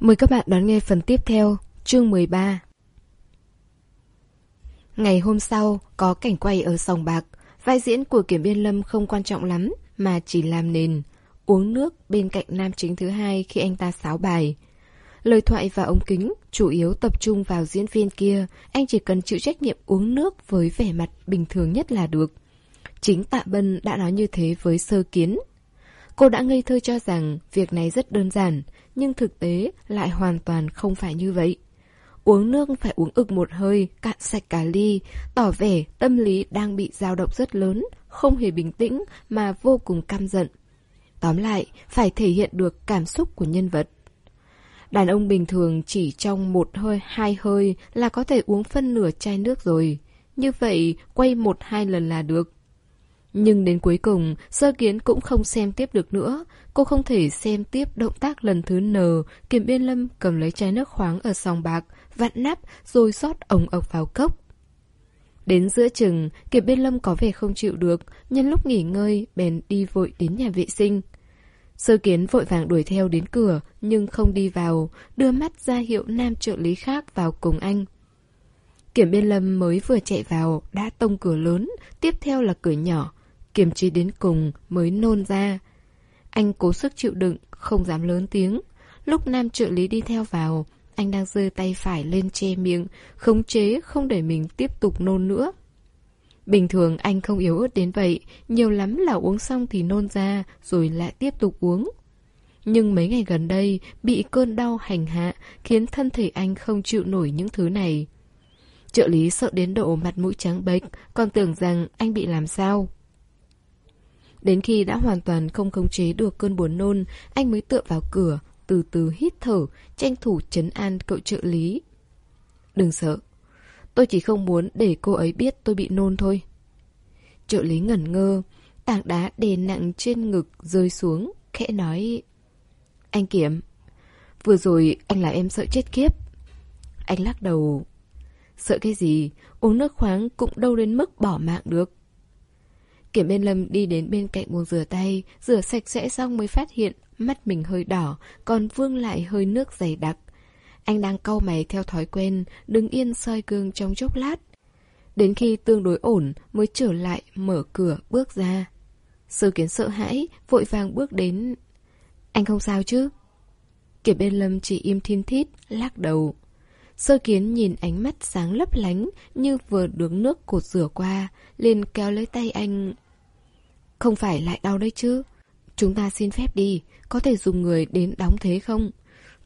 Mời các bạn đón nghe phần tiếp theo, chương 13. Ngày hôm sau, có cảnh quay ở sòng bạc. Vai diễn của Kiểm Biên Lâm không quan trọng lắm, mà chỉ làm nền. Uống nước bên cạnh nam chính thứ hai khi anh ta sáo bài. Lời thoại và ống kính chủ yếu tập trung vào diễn viên kia, anh chỉ cần chịu trách nhiệm uống nước với vẻ mặt bình thường nhất là được. Chính Tạ Bân đã nói như thế với sơ kiến. Cô đã ngây thơ cho rằng việc này rất đơn giản, nhưng thực tế lại hoàn toàn không phải như vậy. Uống nước phải uống ực một hơi, cạn sạch cả ly, tỏ vẻ tâm lý đang bị dao động rất lớn, không hề bình tĩnh mà vô cùng căm giận. Tóm lại, phải thể hiện được cảm xúc của nhân vật. Đàn ông bình thường chỉ trong một hơi, hai hơi là có thể uống phân nửa chai nước rồi. Như vậy, quay một hai lần là được. Nhưng đến cuối cùng, sơ kiến cũng không xem tiếp được nữa. Cô không thể xem tiếp động tác lần thứ N, kiểm biên lâm cầm lấy chai nước khoáng ở sòng bạc, vặn nắp rồi rót ống ốc vào cốc. Đến giữa chừng, kiểm biên lâm có vẻ không chịu được, nhân lúc nghỉ ngơi, bèn đi vội đến nhà vệ sinh. Sơ kiến vội vàng đuổi theo đến cửa, nhưng không đi vào, đưa mắt ra hiệu nam trợ lý khác vào cùng anh. Kiểm biên lâm mới vừa chạy vào, đã tông cửa lớn, tiếp theo là cửa nhỏ, kiềm chế đến cùng mới nôn ra. Anh cố sức chịu đựng, không dám lớn tiếng. Lúc nam trợ lý đi theo vào, anh đang giơ tay phải lên che miệng, khống chế không để mình tiếp tục nôn nữa. Bình thường anh không yếu ớt đến vậy, nhiều lắm là uống xong thì nôn ra, rồi lại tiếp tục uống. Nhưng mấy ngày gần đây, bị cơn đau hành hạ, khiến thân thể anh không chịu nổi những thứ này. Trợ lý sợ đến độ mặt mũi trắng bệch, còn tưởng rằng anh bị làm sao. Đến khi đã hoàn toàn không khống chế được cơn buồn nôn, anh mới tựa vào cửa, từ từ hít thở, tranh thủ chấn an cậu trợ lý. Đừng sợ, tôi chỉ không muốn để cô ấy biết tôi bị nôn thôi. Trợ lý ngẩn ngơ, tảng đá đè nặng trên ngực rơi xuống, khẽ nói. Anh Kiểm, vừa rồi anh là em sợ chết kiếp. Anh lắc đầu. Sợ cái gì, uống nước khoáng cũng đâu đến mức bỏ mạng được. Kiểm bên lâm đi đến bên cạnh buồng rửa tay, rửa sạch sẽ xong mới phát hiện mắt mình hơi đỏ, còn vương lại hơi nước dày đặc. Anh đang cau mày theo thói quen, đứng yên soi gương trong chốc lát. Đến khi tương đối ổn mới trở lại mở cửa bước ra. Sư kiến sợ hãi, vội vàng bước đến. Anh không sao chứ? Kiểm bên lâm chỉ im thiên thít, lắc đầu. Sơ kiến nhìn ánh mắt sáng lấp lánh như vừa đứng nước cột rửa qua, liền kéo lấy tay anh. Không phải lại đau đấy chứ? Chúng ta xin phép đi, có thể dùng người đến đóng thế không?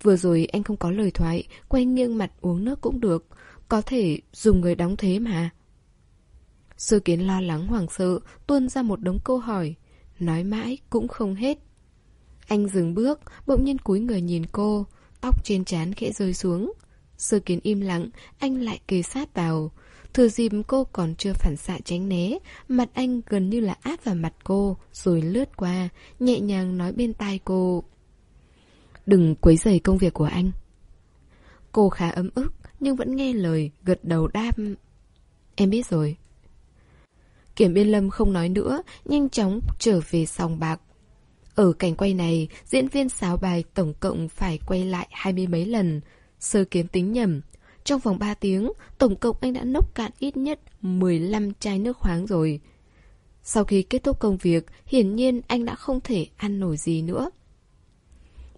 Vừa rồi anh không có lời thoại, quay nghiêng mặt uống nước cũng được, có thể dùng người đóng thế mà. Sơ kiến lo lắng hoảng sợ, tuôn ra một đống câu hỏi, nói mãi cũng không hết. Anh dừng bước, bỗng nhiên cúi người nhìn cô, tóc trên trán khẽ rơi xuống. Sơ kiến im lặng, anh lại kề sát vào. Thừa dịp cô còn chưa phản xạ tránh né, mặt anh gần như là áp vào mặt cô, rồi lướt qua, nhẹ nhàng nói bên tai cô. Đừng quấy rầy công việc của anh. Cô khá ấm ức, nhưng vẫn nghe lời, gật đầu đáp. Em biết rồi. Kiểm biên lâm không nói nữa, nhanh chóng trở về sòng bạc. Ở cảnh quay này, diễn viên sáo bài tổng cộng phải quay lại hai mươi mấy lần. Sơ kiến tính nhầm. Trong vòng 3 tiếng, tổng cộng anh đã nốc cạn ít nhất 15 chai nước khoáng rồi. Sau khi kết thúc công việc, hiển nhiên anh đã không thể ăn nổi gì nữa.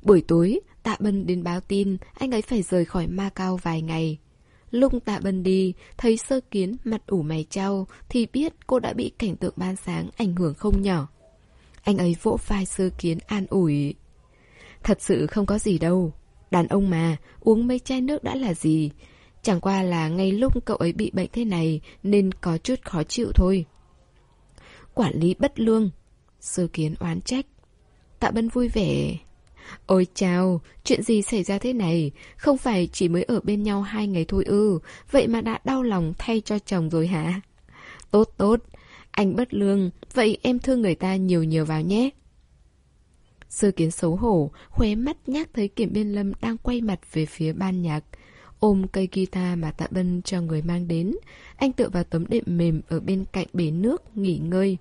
Buổi tối, Tạ Bân đến báo tin anh ấy phải rời khỏi Ma Cao vài ngày. Lúc Tạ Bân đi, thấy sơ kiến mặt ủ mày trao thì biết cô đã bị cảnh tượng ban sáng ảnh hưởng không nhỏ. Anh ấy vỗ vai sơ kiến an ủi. Thật sự không có gì đâu. Đàn ông mà, uống mấy chai nước đã là gì? Chẳng qua là ngay lúc cậu ấy bị bệnh thế này nên có chút khó chịu thôi. Quản lý bất lương. Sư kiến oán trách. Tạ Bân vui vẻ. Ôi chào, chuyện gì xảy ra thế này? Không phải chỉ mới ở bên nhau hai ngày thôi ư, vậy mà đã đau lòng thay cho chồng rồi hả? Tốt tốt, anh bất lương, vậy em thương người ta nhiều nhiều vào nhé. Sơ kiến xấu hổ, khóe mắt nhắc thấy kiểm biên lâm đang quay mặt về phía ban nhạc. Ôm cây guitar mà tạ bân cho người mang đến, anh tựa vào tấm đệm mềm ở bên cạnh bể nước, nghỉ ngơi.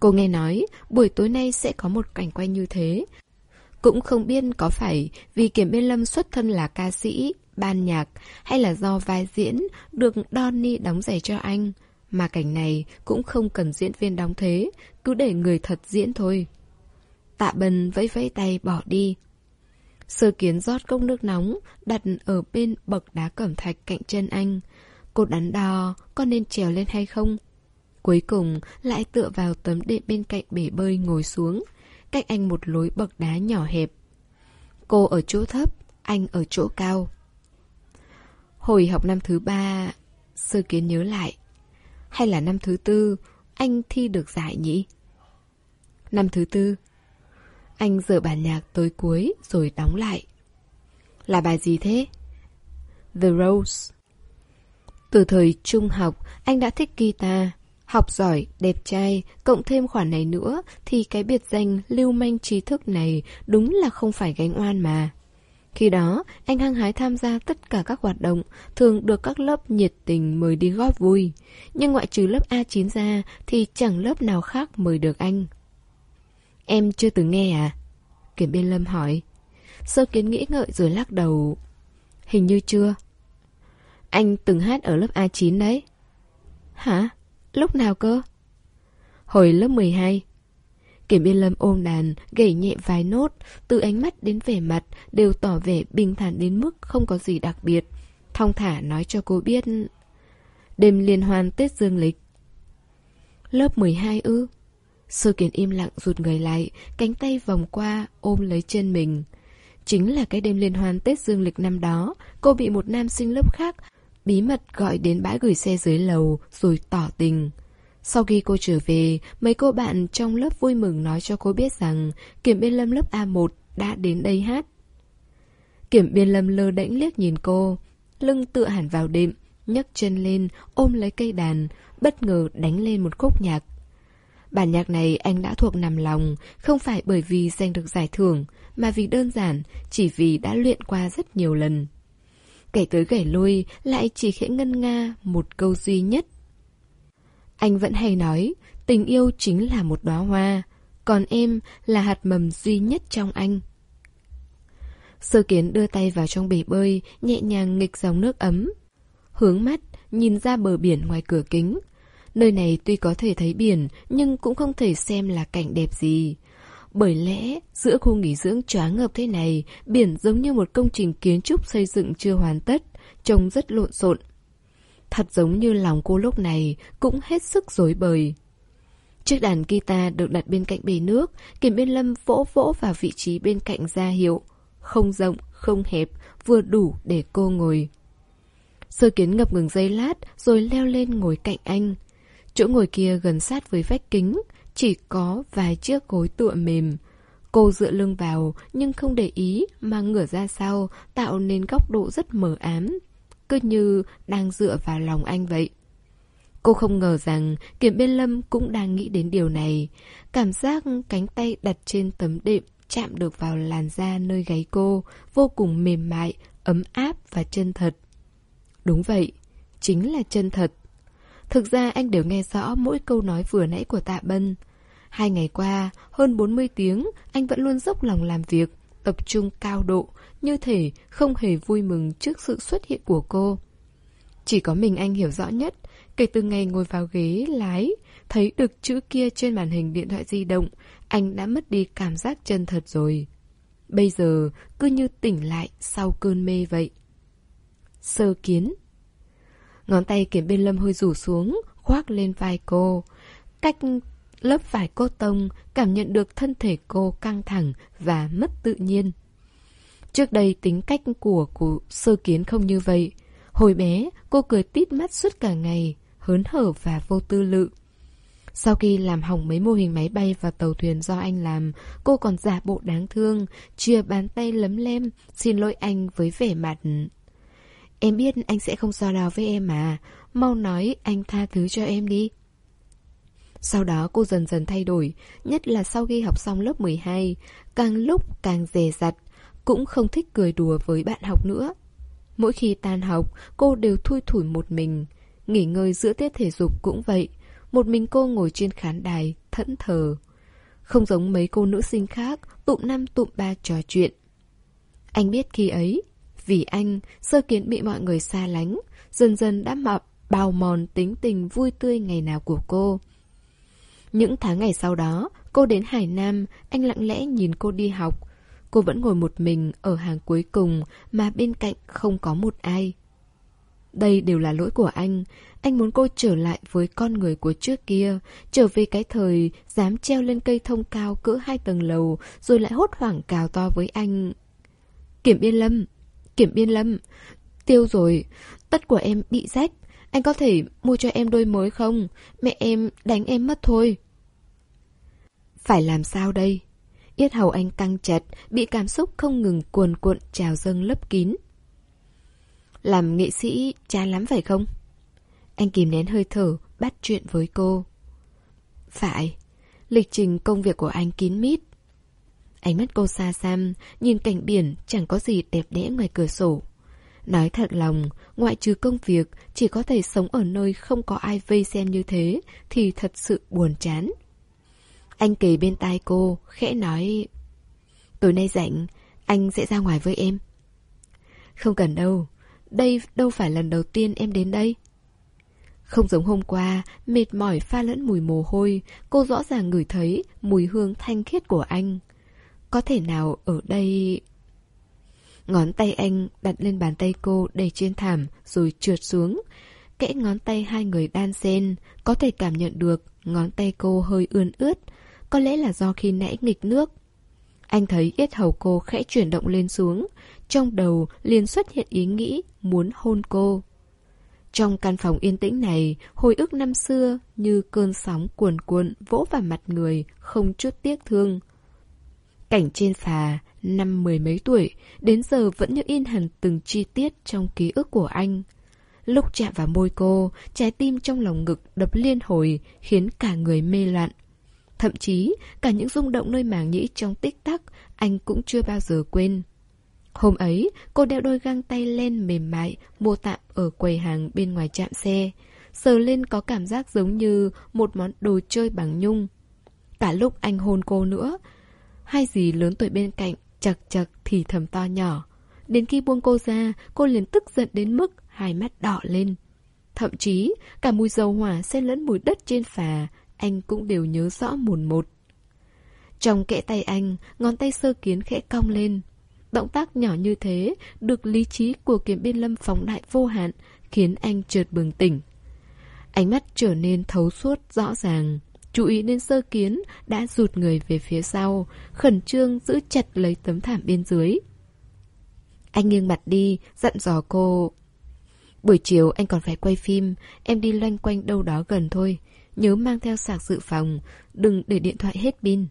Cô nghe nói, buổi tối nay sẽ có một cảnh quay như thế. Cũng không biết có phải vì Kiểm Biên Lâm xuất thân là ca sĩ, ban nhạc hay là do vai diễn được Donny đóng giày cho anh. Mà cảnh này cũng không cần diễn viên đóng thế, cứ để người thật diễn thôi. Tạ Bần vẫy vẫy tay bỏ đi. Sơ kiến rót cốc nước nóng, đặt ở bên bậc đá cẩm thạch cạnh chân anh. Cô đắn đo, có nên trèo lên hay không? Cuối cùng lại tựa vào tấm đệm bên cạnh bể bơi ngồi xuống, cách anh một lối bậc đá nhỏ hẹp. Cô ở chỗ thấp, anh ở chỗ cao. Hồi học năm thứ ba, sơ kiến nhớ lại. Hay là năm thứ tư, anh thi được giải nhỉ? Năm thứ tư, anh dở bản nhạc tới cuối rồi đóng lại. Là bài gì thế? The Rose. Từ thời trung học, anh đã thích guitar. Học giỏi, đẹp trai, cộng thêm khoản này nữa thì cái biệt danh lưu manh trí thức này đúng là không phải gánh oan mà. Khi đó, anh hăng hái tham gia tất cả các hoạt động, thường được các lớp nhiệt tình mời đi góp vui. Nhưng ngoại trừ lớp A9 ra thì chẳng lớp nào khác mời được anh. Em chưa từng nghe à? Kiểm biên lâm hỏi. Sơ kiến nghĩ ngợi rồi lắc đầu. Hình như chưa. Anh từng hát ở lớp A9 đấy. Hả? Lúc nào cơ? Hồi lớp 12. Kiểm biên lâm ôm đàn, gảy nhẹ vài nốt, từ ánh mắt đến vẻ mặt đều tỏ vẻ bình thản đến mức không có gì đặc biệt. Thong thả nói cho cô biết... Đêm liên hoan Tết Dương Lịch. Lớp 12 ư? Sơ kiến im lặng rụt người lại, cánh tay vòng qua, ôm lấy chân mình. Chính là cái đêm liên hoan Tết Dương Lịch năm đó, cô bị một nam sinh lớp khác bí mật gọi đến bãi gửi xe dưới lầu rồi tỏ tình. Sau khi cô trở về, mấy cô bạn trong lớp vui mừng nói cho cô biết rằng Kiểm Biên Lâm lớp A1 đã đến đây hát. Kiểm Biên Lâm lơ đễnh liếc nhìn cô, lưng tựa hẳn vào đệm, nhấc chân lên, ôm lấy cây đàn, bất ngờ đánh lên một khúc nhạc. Bản nhạc này anh đã thuộc nằm lòng, không phải bởi vì giành được giải thưởng, mà vì đơn giản, chỉ vì đã luyện qua rất nhiều lần. Kể tới gảy lui, lại chỉ khẽ ngân nga một câu duy nhất. Anh vẫn hay nói, tình yêu chính là một đóa hoa, còn em là hạt mầm duy nhất trong anh. Sơ kiến đưa tay vào trong bể bơi, nhẹ nhàng nghịch dòng nước ấm. Hướng mắt, nhìn ra bờ biển ngoài cửa kính, Nơi này tuy có thể thấy biển, nhưng cũng không thể xem là cảnh đẹp gì. Bởi lẽ, giữa khu nghỉ dưỡng choáng ngợp thế này, biển giống như một công trình kiến trúc xây dựng chưa hoàn tất, trông rất lộn xộn. Thật giống như lòng cô lúc này cũng hết sức rối bời. Chiếc đàn guitar được đặt bên cạnh bể nước, Kiểm Biên Lâm vỗ vỗ vào vị trí bên cạnh ra hiệu. Không rộng, không hẹp, vừa đủ để cô ngồi. Sơ kiến ngập ngừng giây lát rồi leo lên ngồi cạnh anh. Chỗ ngồi kia gần sát với vách kính, chỉ có vài chiếc gối tựa mềm. Cô dựa lưng vào nhưng không để ý mà ngửa ra sau tạo nên góc độ rất mờ ám. Cứ như đang dựa vào lòng anh vậy. Cô không ngờ rằng Kiểm Biên Lâm cũng đang nghĩ đến điều này. Cảm giác cánh tay đặt trên tấm đệm chạm được vào làn da nơi gáy cô, vô cùng mềm mại, ấm áp và chân thật. Đúng vậy, chính là chân thật. Thực ra anh đều nghe rõ mỗi câu nói vừa nãy của Tạ Bân. Hai ngày qua, hơn 40 tiếng, anh vẫn luôn dốc lòng làm việc, tập trung cao độ, như thể không hề vui mừng trước sự xuất hiện của cô. Chỉ có mình anh hiểu rõ nhất, kể từ ngày ngồi vào ghế lái, thấy được chữ kia trên màn hình điện thoại di động, anh đã mất đi cảm giác chân thật rồi. Bây giờ cứ như tỉnh lại sau cơn mê vậy. Sơ kiến Ngón tay kiểm bên lâm hơi rủ xuống, khoác lên vai cô. Cách lớp vải cô tông, cảm nhận được thân thể cô căng thẳng và mất tự nhiên. Trước đây tính cách của cụ sơ kiến không như vậy. Hồi bé, cô cười tít mắt suốt cả ngày, hớn hở và vô tư lự. Sau khi làm hỏng mấy mô hình máy bay và tàu thuyền do anh làm, cô còn giả bộ đáng thương, chia bàn tay lấm lem, xin lỗi anh với vẻ mặt Em biết anh sẽ không so đo với em mà. Mau nói anh tha thứ cho em đi. Sau đó cô dần dần thay đổi Nhất là sau khi học xong lớp 12 Càng lúc càng dè dặt Cũng không thích cười đùa với bạn học nữa. Mỗi khi tan học Cô đều thui thủi một mình Nghỉ ngơi giữa tiết thể dục cũng vậy. Một mình cô ngồi trên khán đài Thẫn thờ. Không giống mấy cô nữ sinh khác, tụm năm tụm ba trò chuyện. Anh biết khi ấy, vì anh, sơ kiến bị mọi người xa lánh, dần dần đã mập, bào mòn tính tình vui tươi ngày nào của cô. Những tháng ngày sau đó, cô đến Hải Nam, anh lặng lẽ nhìn cô đi học. Cô vẫn ngồi một mình ở hàng cuối cùng mà bên cạnh không có một ai. Đây đều là lỗi của anh. Anh muốn cô trở lại với con người của trước kia, trở về cái thời dám treo lên cây thông cao cỡ hai tầng lầu, rồi lại hốt hoảng cào to với anh. Kiểm yên lâm, kiểm biên lâm, tiêu rồi, tất của em bị rách. Anh có thể mua cho em đôi mới không? Mẹ em đánh em mất thôi. Phải làm sao đây? Yết hầu anh căng chặt, bị cảm xúc không ngừng cuồn cuộn trào dâng lấp kín. Làm nghệ sĩ chán lắm phải không? Anh kìm nén hơi thở, bắt chuyện với cô. Phải, lịch trình công việc của anh kín mít. Ánh mắt cô xa xăm, nhìn cảnh biển chẳng có gì đẹp đẽ ngoài cửa sổ. Nói thật lòng, ngoại trừ công việc, chỉ có thể sống ở nơi không có ai vây xem như thế, thì thật sự buồn chán. Anh kề bên tai cô, khẽ nói Tối nay rảnh, anh sẽ ra ngoài với em Không cần đâu, đây đâu phải lần đầu tiên em đến đây Không giống hôm qua, mệt mỏi pha lẫn mùi mồ hôi Cô rõ ràng ngửi thấy mùi hương thanh khiết của anh có thể nào ở đây... Ngón tay anh đặt lên bàn tay cô đầy trên thảm rồi trượt xuống. Kẽ ngón tay hai người đan xen, có thể cảm nhận được ngón tay cô hơi ươn ướt, có lẽ là do khi nãy nghịch nước. Anh thấy yết hầu cô khẽ chuyển động lên xuống, trong đầu liền xuất hiện ý nghĩ muốn hôn cô. Trong căn phòng yên tĩnh này, hồi ức năm xưa như cơn sóng cuồn cuộn vỗ vào mặt người, không chút tiếc thương. Cảnh trên phà, năm mười mấy tuổi, đến giờ vẫn như in hẳn từng chi tiết trong ký ức của anh. Lúc chạm vào môi cô, trái tim trong lòng ngực đập liên hồi, khiến cả người mê loạn. Thậm chí, cả những rung động nơi màng nhĩ trong tích tắc, anh cũng chưa bao giờ quên. Hôm ấy, cô đeo đôi găng tay len mềm mại, mua tạm ở quầy hàng bên ngoài trạm xe. Sờ lên có cảm giác giống như một món đồ chơi bằng nhung. Cả lúc anh hôn cô nữa, hai dì lớn tuổi bên cạnh chật chật thì thầm to nhỏ. Đến khi buông cô ra, cô liền tức giận đến mức hai mắt đỏ lên. Thậm chí, cả mùi dầu hỏa xen lẫn mùi đất trên phà, anh cũng đều nhớ rõ mồn một. Trong kẽ tay anh, ngón tay sơ kiến khẽ cong lên. Động tác nhỏ như thế, được lý trí của kiểm biên lâm phóng đại vô hạn, khiến anh chợt bừng tỉnh. Ánh mắt trở nên thấu suốt rõ ràng. Chú ý đến sơ kiến đã rụt người về phía sau, khẩn trương giữ chặt lấy tấm thảm bên dưới. Anh nghiêng mặt đi, dặn dò cô. Buổi chiều anh còn phải quay phim, em đi loanh quanh đâu đó gần thôi. Nhớ mang theo sạc dự phòng, đừng để điện thoại hết pin.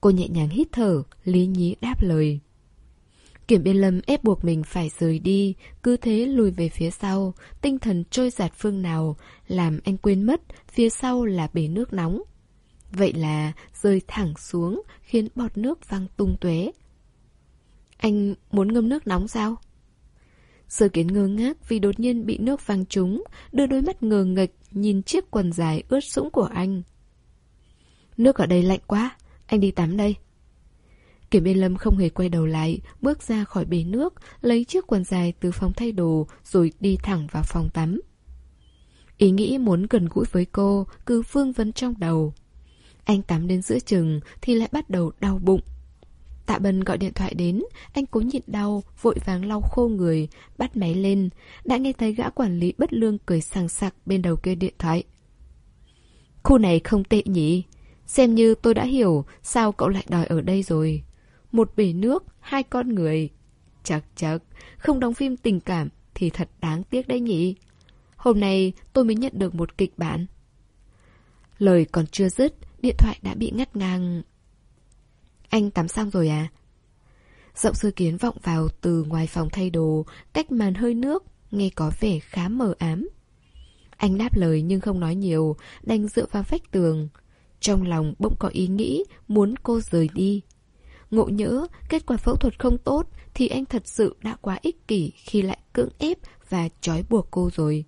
Cô nhẹ nhàng hít thở, lý nhí đáp lời. Kiểm biên lâm ép buộc mình phải rời đi, cứ thế lùi về phía sau, tinh thần trôi giạt phương nào, làm anh quên mất, phía sau là bể nước nóng. Vậy là rơi thẳng xuống, khiến bọt nước văng tung tuế. Anh muốn ngâm nước nóng sao? Sơ kiến ngơ ngác vì đột nhiên bị nước văng trúng, đưa đôi mắt ngờ nghệch nhìn chiếc quần dài ướt sũng của anh. Nước ở đây lạnh quá, anh đi tắm đây. Kiểm biên lâm không hề quay đầu lại, bước ra khỏi bể nước, lấy chiếc quần dài từ phòng thay đồ rồi đi thẳng vào phòng tắm. Ý nghĩ muốn gần gũi với cô cứ vương vấn trong đầu. Anh tắm đến giữa chừng thì lại bắt đầu đau bụng. Tạ Bân gọi điện thoại đến, anh cố nhịn đau, vội vàng lau khô người, bắt máy lên. Đã nghe thấy gã quản lý bất lương cười sàng sặc bên đầu kia điện thoại. Khu này không tệ nhỉ? Xem như tôi đã hiểu sao cậu lại đòi ở đây rồi. Một bể nước, hai con người. chật chật không đóng phim tình cảm thì thật đáng tiếc đấy nhỉ. Hôm nay tôi mới nhận được một kịch bản. Lời còn chưa dứt, điện thoại đã bị ngắt ngang. Anh tắm xong rồi à? Giọng sư kiến vọng vào từ ngoài phòng thay đồ, cách màn hơi nước, nghe có vẻ khá mờ ám. Anh đáp lời nhưng không nói nhiều, đành dựa vào vách tường. Trong lòng bỗng có ý nghĩ muốn cô rời đi. Ngộ nhỡ, kết quả phẫu thuật không tốt thì anh thật sự đã quá ích kỷ khi lại cưỡng ép và trói buộc cô rồi.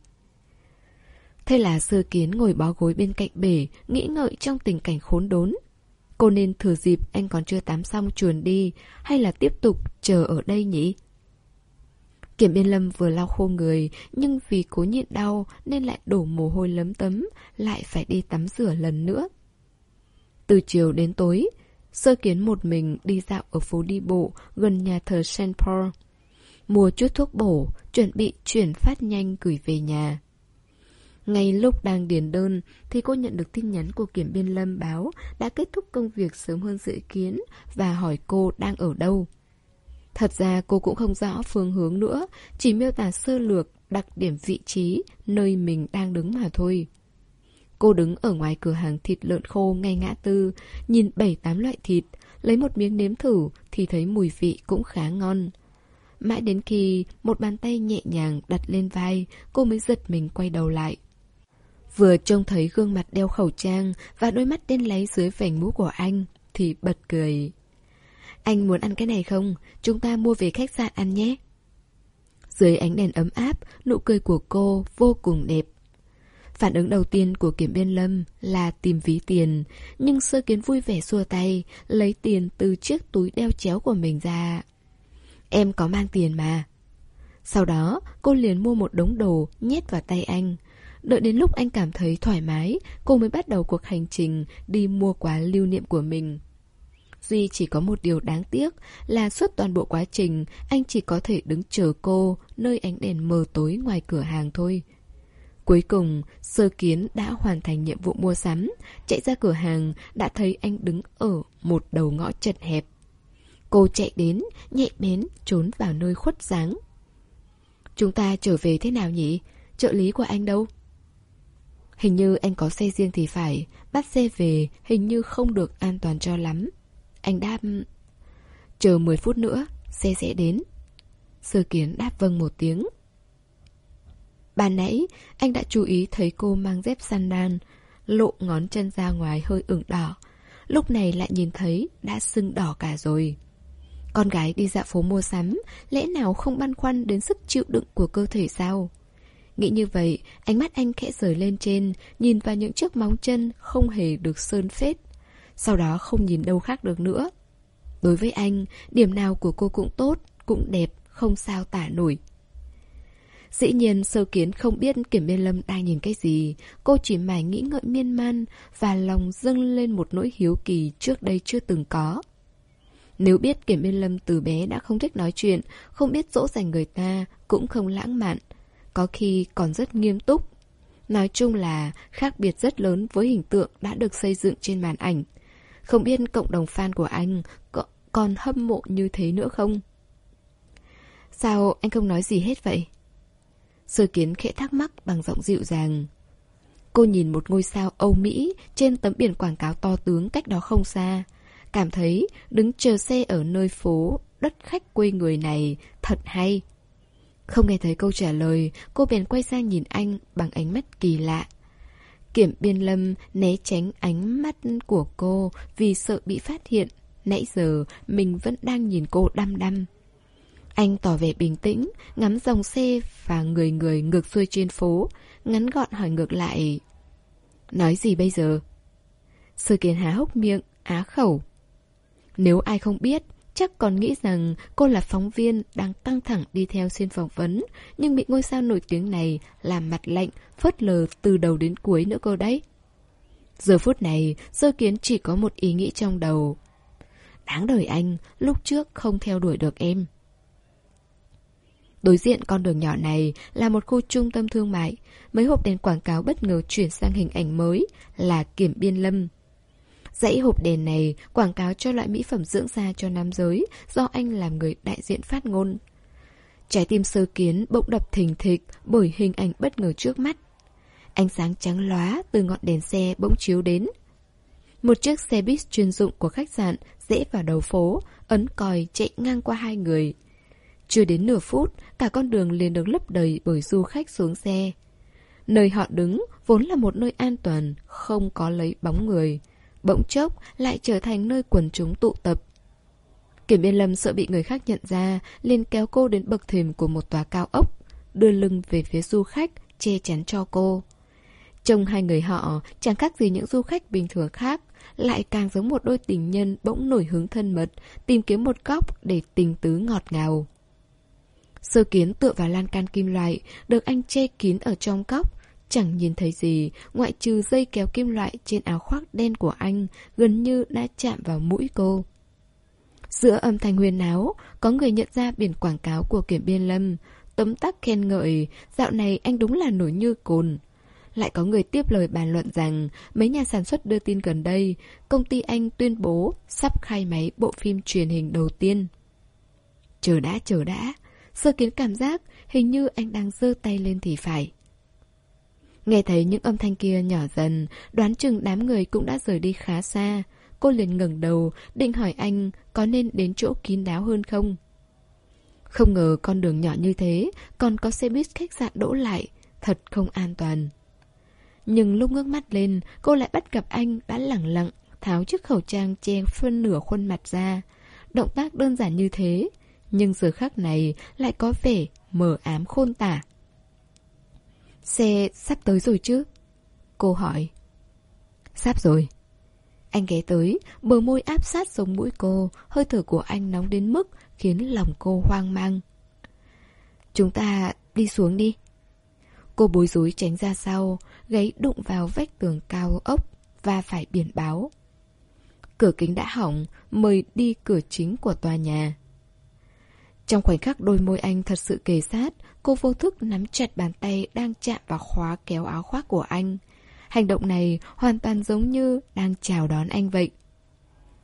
Thế là sơ kiến ngồi bó gối bên cạnh bể, nghĩ ngợi trong tình cảnh khốn đốn. Cô nên thừa dịp anh còn chưa tắm xong chuồn đi Hay là tiếp tục chờ ở đây nhỉ? Kiểm biên lâm vừa lau khô người Nhưng vì cố nhịn đau Nên lại đổ mồ hôi lấm tấm Lại phải đi tắm rửa lần nữa Từ chiều đến tối Sơ kiến một mình đi dạo ở phố đi bộ Gần nhà thờ Saint Paul Mua chút thuốc bổ Chuẩn bị chuyển phát nhanh gửi về nhà ngay lúc đang điền đơn thì cô nhận được tin nhắn của kiểm biên lâm báo đã kết thúc công việc sớm hơn dự kiến và hỏi cô đang ở đâu. Thật ra cô cũng không rõ phương hướng nữa, chỉ miêu tả sơ lược đặc điểm vị trí nơi mình đang đứng mà thôi. Cô đứng ở ngoài cửa hàng thịt lợn khô ngay ngã tư, nhìn bảy tám loại thịt, lấy một miếng nếm thử thì thấy mùi vị cũng khá ngon. Mãi đến khi một bàn tay nhẹ nhàng đặt lên vai, cô mới giật mình quay đầu lại. Vừa trông thấy gương mặt đeo khẩu trang và đôi mắt đen láy dưới vành mũ của anh, thì bật cười. Anh muốn ăn cái này không? Chúng ta mua về khách sạn ăn nhé. Dưới ánh đèn ấm áp, nụ cười của cô vô cùng đẹp. Phản ứng đầu tiên của kiểm biên lâm là tìm ví tiền, nhưng sơ kiến vui vẻ xua tay, lấy tiền từ chiếc túi đeo chéo của mình ra. Em có mang tiền mà. Sau đó, cô liền mua một đống đồ nhét vào tay anh, Đợi đến lúc anh cảm thấy thoải mái, cô mới bắt đầu cuộc hành trình đi mua quà lưu niệm của mình. Duy chỉ có một điều đáng tiếc là suốt toàn bộ quá trình anh chỉ có thể đứng chờ cô nơi ánh đèn mờ tối ngoài cửa hàng thôi. Cuối cùng, sơ kiến đã hoàn thành nhiệm vụ mua sắm, chạy ra cửa hàng đã thấy anh đứng ở một đầu ngõ chật hẹp. Cô chạy đến, nhẹ bén, trốn vào nơi khuất dáng. Chúng ta trở về thế nào nhỉ? Trợ lý của anh đâu? Hình như anh có xe riêng thì phải Bắt xe về hình như không được an toàn cho lắm Anh đáp Chờ 10 phút nữa Xe sẽ đến Sơ kiến đáp vâng một tiếng bà nãy anh đã chú ý thấy cô mang dép sandal Lộ ngón chân ra ngoài hơi ửng đỏ Lúc này lại nhìn thấy đã sưng đỏ cả rồi Con gái đi dạo phố mua sắm Lẽ nào không băn khoăn đến sức chịu đựng của cơ thể sao Nghĩ như vậy, ánh mắt anh khẽ rời lên trên, nhìn vào những chiếc móng chân không hề được sơn phết. Sau đó không nhìn đâu khác được nữa. Đối với anh, điểm nào của cô cũng tốt, cũng đẹp, không sao tả nổi. Dĩ nhiên sơ kiến không biết Kiểm Biên Lâm đang nhìn cái gì Cô chỉ mải nghĩ ngợi miên man Và lòng dâng lên một nỗi hiếu kỳ trước đây chưa từng có Nếu biết Kiểm Biên Lâm từ bé đã không thích nói chuyện, Không biết dỗ dành người ta, Cũng không lãng mạn có khi còn rất nghiêm túc. Nói chung là khác biệt rất lớn với hình tượng đã được xây dựng trên màn ảnh. Không biết cộng đồng fan của anh còn hâm mộ như thế nữa không? Sao anh không nói gì hết vậy? Sơ kiến khẽ thắc mắc bằng giọng dịu dàng. Cô nhìn một ngôi sao Âu Mỹ trên tấm biển quảng cáo to tướng cách đó không xa. Cảm thấy đứng chờ xe ở nơi phố đất khách quê người này thật hay. Không nghe thấy câu trả lời, cô bèn quay sang nhìn anh bằng ánh mắt kỳ lạ. Kiểm biên lâm né tránh ánh mắt của cô vì sợ bị phát hiện. Nãy giờ mình vẫn đang nhìn cô đăm đăm. Anh tỏ vẻ bình tĩnh, ngắm dòng xe và người người ngược xuôi trên phố, ngắn gọn hỏi ngược lại. Nói gì bây giờ? Sơ kiến há hốc miệng, á khẩu. Nếu ai không biết, chắc còn nghĩ rằng cô là phóng viên đang căng thẳng đi theo xuyên phỏng vấn, nhưng bị ngôi sao nổi tiếng này làm mặt lạnh, phớt lờ từ đầu đến cuối nữa cô đấy. Giờ phút này, sơ kiến chỉ có một ý nghĩ trong đầu. Đáng đời anh, lúc trước không theo đuổi được em. Đối diện con đường nhỏ này là một khu trung tâm thương mại. Mấy hộp đèn quảng cáo bất ngờ chuyển sang hình ảnh mới là kiểm biên lâm, Dãy hộp đèn này quảng cáo cho loại mỹ phẩm dưỡng da cho nam giới do anh làm người đại diện phát ngôn. Trái tim sơ kiến bỗng đập thình thịch bởi hình ảnh bất ngờ trước mắt. Ánh sáng trắng lóa từ ngọn đèn xe bỗng chiếu đến. Một chiếc xe buýt chuyên dụng của khách sạn dễ vào đầu phố, ấn còi chạy ngang qua hai người. Chưa đến nửa phút, cả con đường liền được lấp đầy bởi du khách xuống xe. Nơi họ đứng vốn là một nơi an toàn, không có lấy bóng người bỗng chốc lại trở thành nơi quần chúng tụ tập. Kiểm biên lâm sợ bị người khác nhận ra, liền kéo cô đến bậc thềm của một tòa cao ốc, đưa lưng về phía du khách, che chắn cho cô. Trông hai người họ chẳng khác gì những du khách bình thường khác, lại càng giống một đôi tình nhân bỗng nổi hứng thân mật, tìm kiếm một góc để tình tứ ngọt ngào. Sơ kiến tựa vào lan can kim loại, được anh che kín ở trong góc, chẳng nhìn thấy gì ngoại trừ dây kéo kim loại trên áo khoác đen của anh gần như đã chạm vào mũi cô. Giữa âm thanh huyền náo, có người nhận ra biển quảng cáo của kiểm biên lâm, tấm tắc khen ngợi, dạo này anh đúng là nổi như cồn. Lại có người tiếp lời bàn luận rằng mấy nhà sản xuất đưa tin gần đây, công ty anh tuyên bố sắp khai máy bộ phim truyền hình đầu tiên. Chờ đã, chờ đã. Sơ kiến cảm giác hình như anh đang giơ tay lên thì phải. Nghe thấy những âm thanh kia nhỏ dần, đoán chừng đám người cũng đã rời đi khá xa. Cô liền ngẩng đầu, định hỏi anh có nên đến chỗ kín đáo hơn không? Không ngờ con đường nhỏ như thế, còn có xe buýt khách sạn đỗ lại, thật không an toàn. Nhưng lúc ngước mắt lên, cô lại bắt gặp anh đã lẳng lặng, tháo chiếc khẩu trang che phân nửa khuôn mặt ra. Động tác đơn giản như thế, nhưng giờ khắc này lại có vẻ mờ ám khôn tả. Xe sắp tới rồi chứ? Cô hỏi. Sắp rồi. Anh ghé tới, bờ môi áp sát sống mũi cô, hơi thở của anh nóng đến mức khiến lòng cô hoang mang. Chúng ta đi xuống đi. Cô bối rối tránh ra sau, gáy đụng vào vách tường cao ốc và phải biển báo. Cửa kính đã hỏng, mời đi cửa chính của tòa nhà. Trong khoảnh khắc đôi môi anh thật sự kề sát, cô vô thức nắm chặt bàn tay đang chạm vào khóa kéo áo khoác của anh. Hành động này hoàn toàn giống như đang chào đón anh vậy.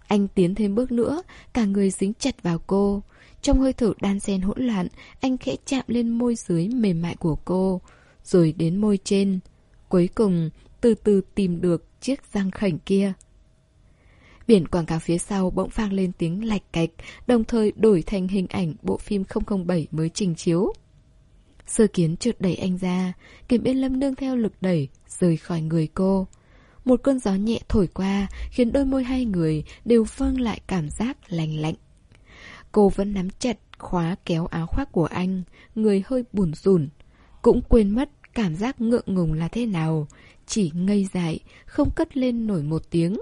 Anh tiến thêm bước nữa, cả người dính chặt vào cô. Trong hơi thở đan xen hỗn loạn, anh khẽ chạm lên môi dưới mềm mại của cô, rồi đến môi trên. Cuối cùng, từ từ tìm được chiếc răng khảnh kia. Biển quảng cáo phía sau bỗng vang lên tiếng lạch cạch, đồng thời đổi thành hình ảnh bộ phim 007 mới trình chiếu. Sơ kiến trượt đẩy anh ra, kiểm biên lâm nương theo lực đẩy, rời khỏi người cô. Một cơn gió nhẹ thổi qua, khiến đôi môi hai người đều vâng lại cảm giác lành lạnh. Cô vẫn nắm chặt khóa kéo áo khoác của anh, người hơi buồn rùn. Cũng quên mất cảm giác ngượng ngùng là thế nào, chỉ ngây dại, không cất lên nổi một tiếng.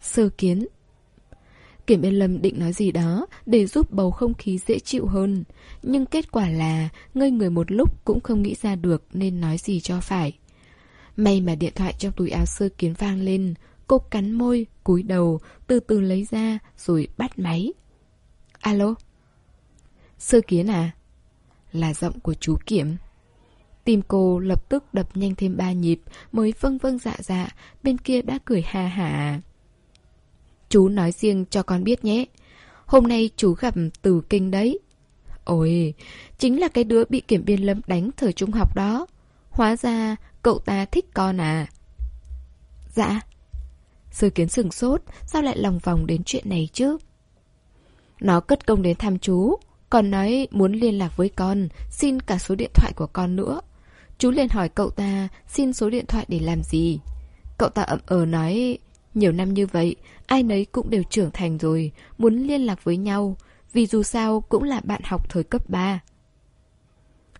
Sơ kiến Kiểm yên Lâm định nói gì đó để giúp bầu không khí dễ chịu hơn, nhưng kết quả là ngây người một lúc cũng không nghĩ ra được nên nói gì cho phải. May mà điện thoại trong túi áo sơ kiến vang lên, cô cắn môi, cúi đầu, từ từ lấy ra rồi bắt máy. Alo? Sơ kiến à? Là giọng của chú Kiểm. Tim cô lập tức đập nhanh thêm ba nhịp, mới vâng vâng dạ dạ, bên kia đã cười ha hả. Chú nói riêng cho con biết nhé. Hôm nay chú gặp từ kinh đấy. Ôi, chính là cái đứa bị kiểm biên lâm đánh thời trung học đó. Hóa ra cậu ta thích con à? Dạ. Sư kiến sừng sốt, sao lại lòng vòng đến chuyện này chứ? Nó cất công đến thăm chú, còn nói muốn liên lạc với con, xin cả số điện thoại của con nữa. Chú liền hỏi cậu ta xin số điện thoại để làm gì. Cậu ta ậm ờ nói nhiều năm như vậy, ai nấy cũng đều trưởng thành rồi, muốn liên lạc với nhau, vì dù sao cũng là bạn học thời cấp 3.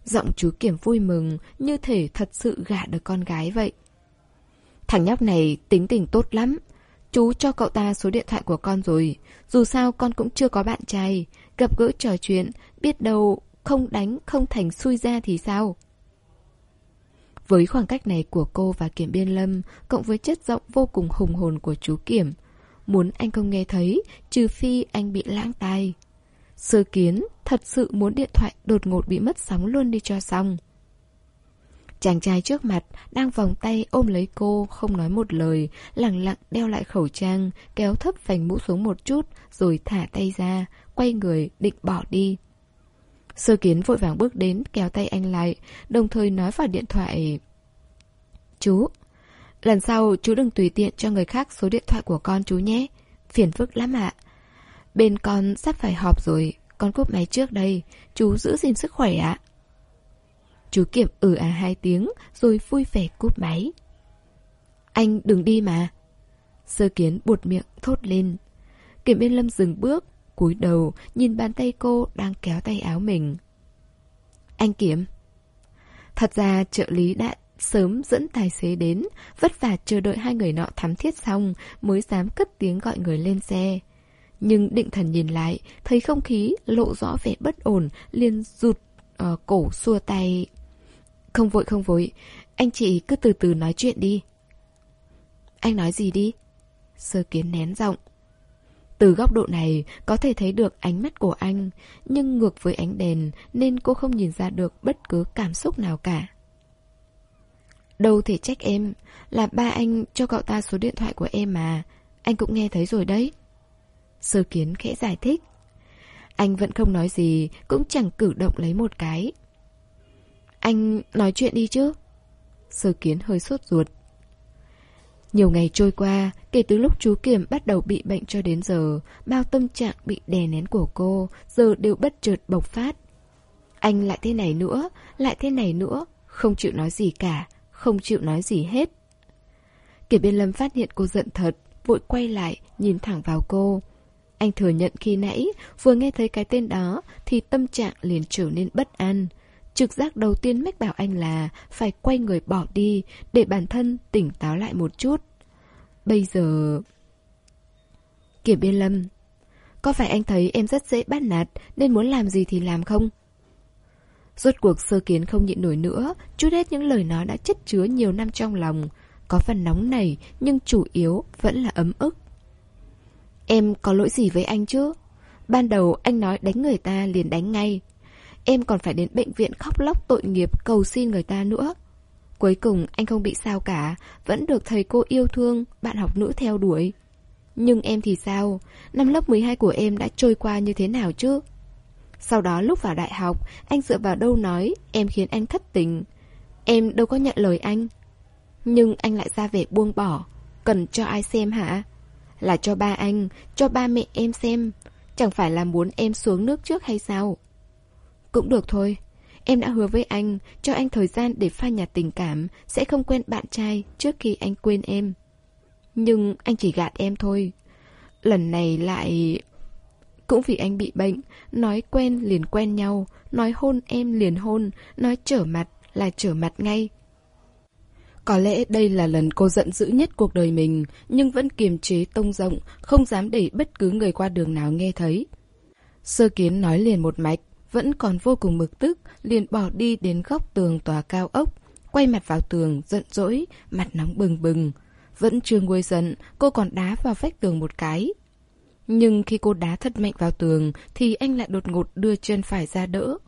Giọng chú Kiểm vui mừng, như thể thật sự gả được con gái vậy. Thằng nhóc này tính tình tốt lắm. Chú cho cậu ta số điện thoại của con rồi. Dù sao con cũng chưa có bạn trai. Gặp gỡ trò chuyện, biết đâu không đánh, không thành xui ra thì sao? Với khoảng cách này của cô và Kiểm Biên Lâm, cộng với chất giọng vô cùng hùng hồn của chú Kiểm, muốn anh không nghe thấy, trừ phi anh bị lãng tai. Sơ kiến, thật sự muốn điện thoại đột ngột bị mất sóng luôn đi cho xong. Chàng trai trước mặt đang vòng tay ôm lấy cô, không nói một lời, lặng lặng đeo lại khẩu trang, kéo thấp vành mũ xuống một chút, rồi thả tay ra, quay người định bỏ đi. Sơ kiến vội vàng bước đến kéo tay anh lại, đồng thời nói vào điện thoại. Chú, lần sau chú đừng tùy tiện cho người khác số điện thoại của con chú nhé. Phiền phức lắm ạ. Bên con sắp phải họp rồi, con cúp máy trước đây, chú giữ gìn sức khỏe ạ. Chú Kiểm ừ à hai tiếng rồi vui vẻ cúp máy. Anh đừng đi mà. Sơ kiến buột miệng thốt lên. Kiểm Yên Lâm dừng bước, cúi đầu nhìn bàn tay cô đang kéo tay áo mình. Anh Kiểm. Thật ra trợ lý đã Sớm dẫn tài xế đến, vất vả chờ đợi hai người nọ thắm thiết xong mới dám cất tiếng gọi người lên xe. Nhưng định thần nhìn lại, thấy không khí lộ rõ vẻ bất ổn, liền rụt uh, cổ xua tay. Không vội không vội, anh chị cứ từ từ nói chuyện đi. Anh nói gì đi? Sơ kiến nén giọng. Từ góc độ này có thể thấy được ánh mắt của anh, nhưng ngược với ánh đèn nên cô không nhìn ra được bất cứ cảm xúc nào cả. Đâu thể trách em, là ba anh cho cậu ta số điện thoại của em mà, anh cũng nghe thấy rồi đấy. Sơ kiến khẽ giải thích. Anh vẫn không nói gì, cũng chẳng cử động lấy một cái. Anh nói chuyện đi chứ? Sơ kiến hơi sốt ruột. Nhiều ngày trôi qua, kể từ lúc chú Kiểm bắt đầu bị bệnh cho đến giờ, bao tâm trạng bị đè nén của cô, giờ đều bất chợt bộc phát. Anh lại thế này nữa, lại thế này nữa, không chịu nói gì cả, không chịu nói gì hết. Kể bên Lâm phát hiện cô giận thật, vội quay lại, nhìn thẳng vào cô. Anh thừa nhận khi nãy, vừa nghe thấy cái tên đó, thì tâm trạng liền trở nên bất an. Trực giác đầu tiên mách bảo anh là phải quay người bỏ đi để bản thân tỉnh táo lại một chút. Bây giờ... Kiểm biên lâm, có phải anh thấy em rất dễ bắt nạt nên muốn làm gì thì làm không? Rốt cuộc sơ kiến không nhịn nổi nữa, chút hết những lời nó đã chất chứa nhiều năm trong lòng. Có phần nóng nảy nhưng chủ yếu vẫn là ấm ức. Em có lỗi gì với anh chứ? Ban đầu anh nói đánh người ta liền đánh ngay, Em còn phải đến bệnh viện khóc lóc tội nghiệp cầu xin người ta nữa. Cuối cùng anh không bị sao cả, vẫn được thầy cô yêu thương, bạn học nữ theo đuổi. Nhưng em thì sao? Năm lớp 12 của em đã trôi qua như thế nào chứ? Sau đó lúc vào đại học, anh dựa vào đâu nói em khiến anh thất tình. Em đâu có nhận lời anh. Nhưng anh lại ra vẻ buông bỏ. Cần cho ai xem hả? Là cho ba anh, cho ba mẹ em xem. Chẳng phải là muốn em xuống nước trước hay sao? Cũng được thôi. Em đã hứa với anh, cho anh thời gian để pha nhạt tình cảm, sẽ không quên bạn trai trước khi anh quên em. Nhưng anh chỉ gạt em thôi. Lần này lại... Cũng vì anh bị bệnh, nói quen liền quen nhau, nói hôn em liền hôn, nói trở mặt là trở mặt ngay. Có lẽ đây là lần cô giận dữ nhất cuộc đời mình, nhưng vẫn kiềm chế tông rộng, không dám để bất cứ người qua đường nào nghe thấy. Sơ kiến nói liền một mạch, vẫn còn vô cùng bực tức, liền bỏ đi đến góc tường tòa cao ốc, quay mặt vào tường, giận dỗi, mặt nóng bừng bừng. Vẫn chưa nguôi giận, cô còn đá vào vách tường một cái. Nhưng khi cô đá thật mạnh vào tường, thì anh lại đột ngột đưa chân phải ra đỡ.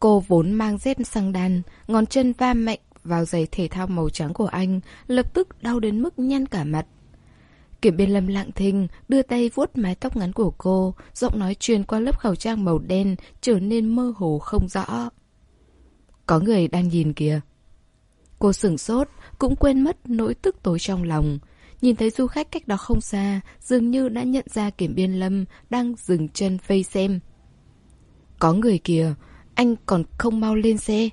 Cô vốn mang dép sang đan, ngón chân va mạnh vào giày thể thao màu trắng của anh, lập tức đau đến mức nhăn cả mặt. Kiểm biên lâm lặng thinh, đưa tay vuốt mái tóc ngắn của cô, giọng nói truyền qua lớp khẩu trang màu đen, trở nên mơ hồ không rõ. Có người đang nhìn kìa. Cô sửng sốt, cũng quên mất nỗi tức tối trong lòng. Nhìn thấy du khách cách đó không xa, dường như đã nhận ra kiểm biên lâm đang dừng chân vây xem. Có người kìa, anh còn không mau lên xe.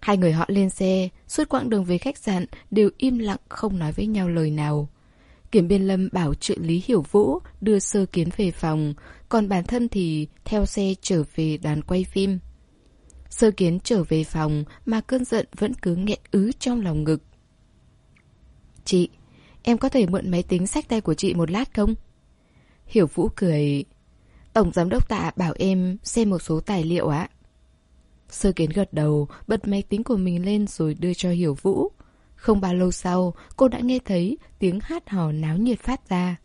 Hai người họ lên xe, suốt quãng đường về khách sạn đều im lặng không nói với nhau lời nào. Kiểm biên lâm bảo trợ lý hiểu vũ đưa sơ kiến về phòng, còn bản thân thì theo xe trở về đoàn quay phim. Sơ kiến trở về phòng mà cơn giận vẫn cứ nghẹn ứ trong lòng ngực. Chị, em có thể mượn máy tính sách tay của chị một lát không? Hiểu Vũ cười. Tổng giám đốc tạ bảo em xem một số tài liệu ạ. Sơ kiến gật đầu, bật máy tính của mình lên rồi đưa cho Hiểu Vũ. Không bao lâu sau, cô đã nghe thấy tiếng hát hò náo nhiệt phát ra.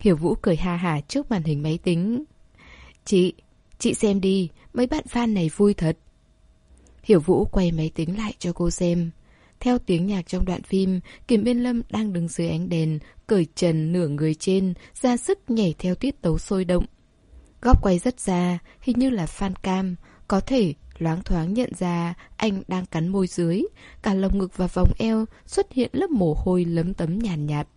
Hiểu Vũ cười ha hả trước màn hình máy tính. Chị, chị xem đi, mấy bạn fan này vui thật. Hiểu Vũ quay máy tính lại cho cô xem. Theo tiếng nhạc trong đoạn phim, Kiểm Biên Lâm đang đứng dưới ánh đèn, cởi trần nửa người trên, ra sức nhảy theo tiết tấu sôi động. Góc quay rất xa, hình như là fan cam, có thể loáng thoáng nhận ra anh đang cắn môi dưới, cả lồng ngực và vòng eo xuất hiện lớp mồ hôi lấm tấm nhàn nhạt, nhạt.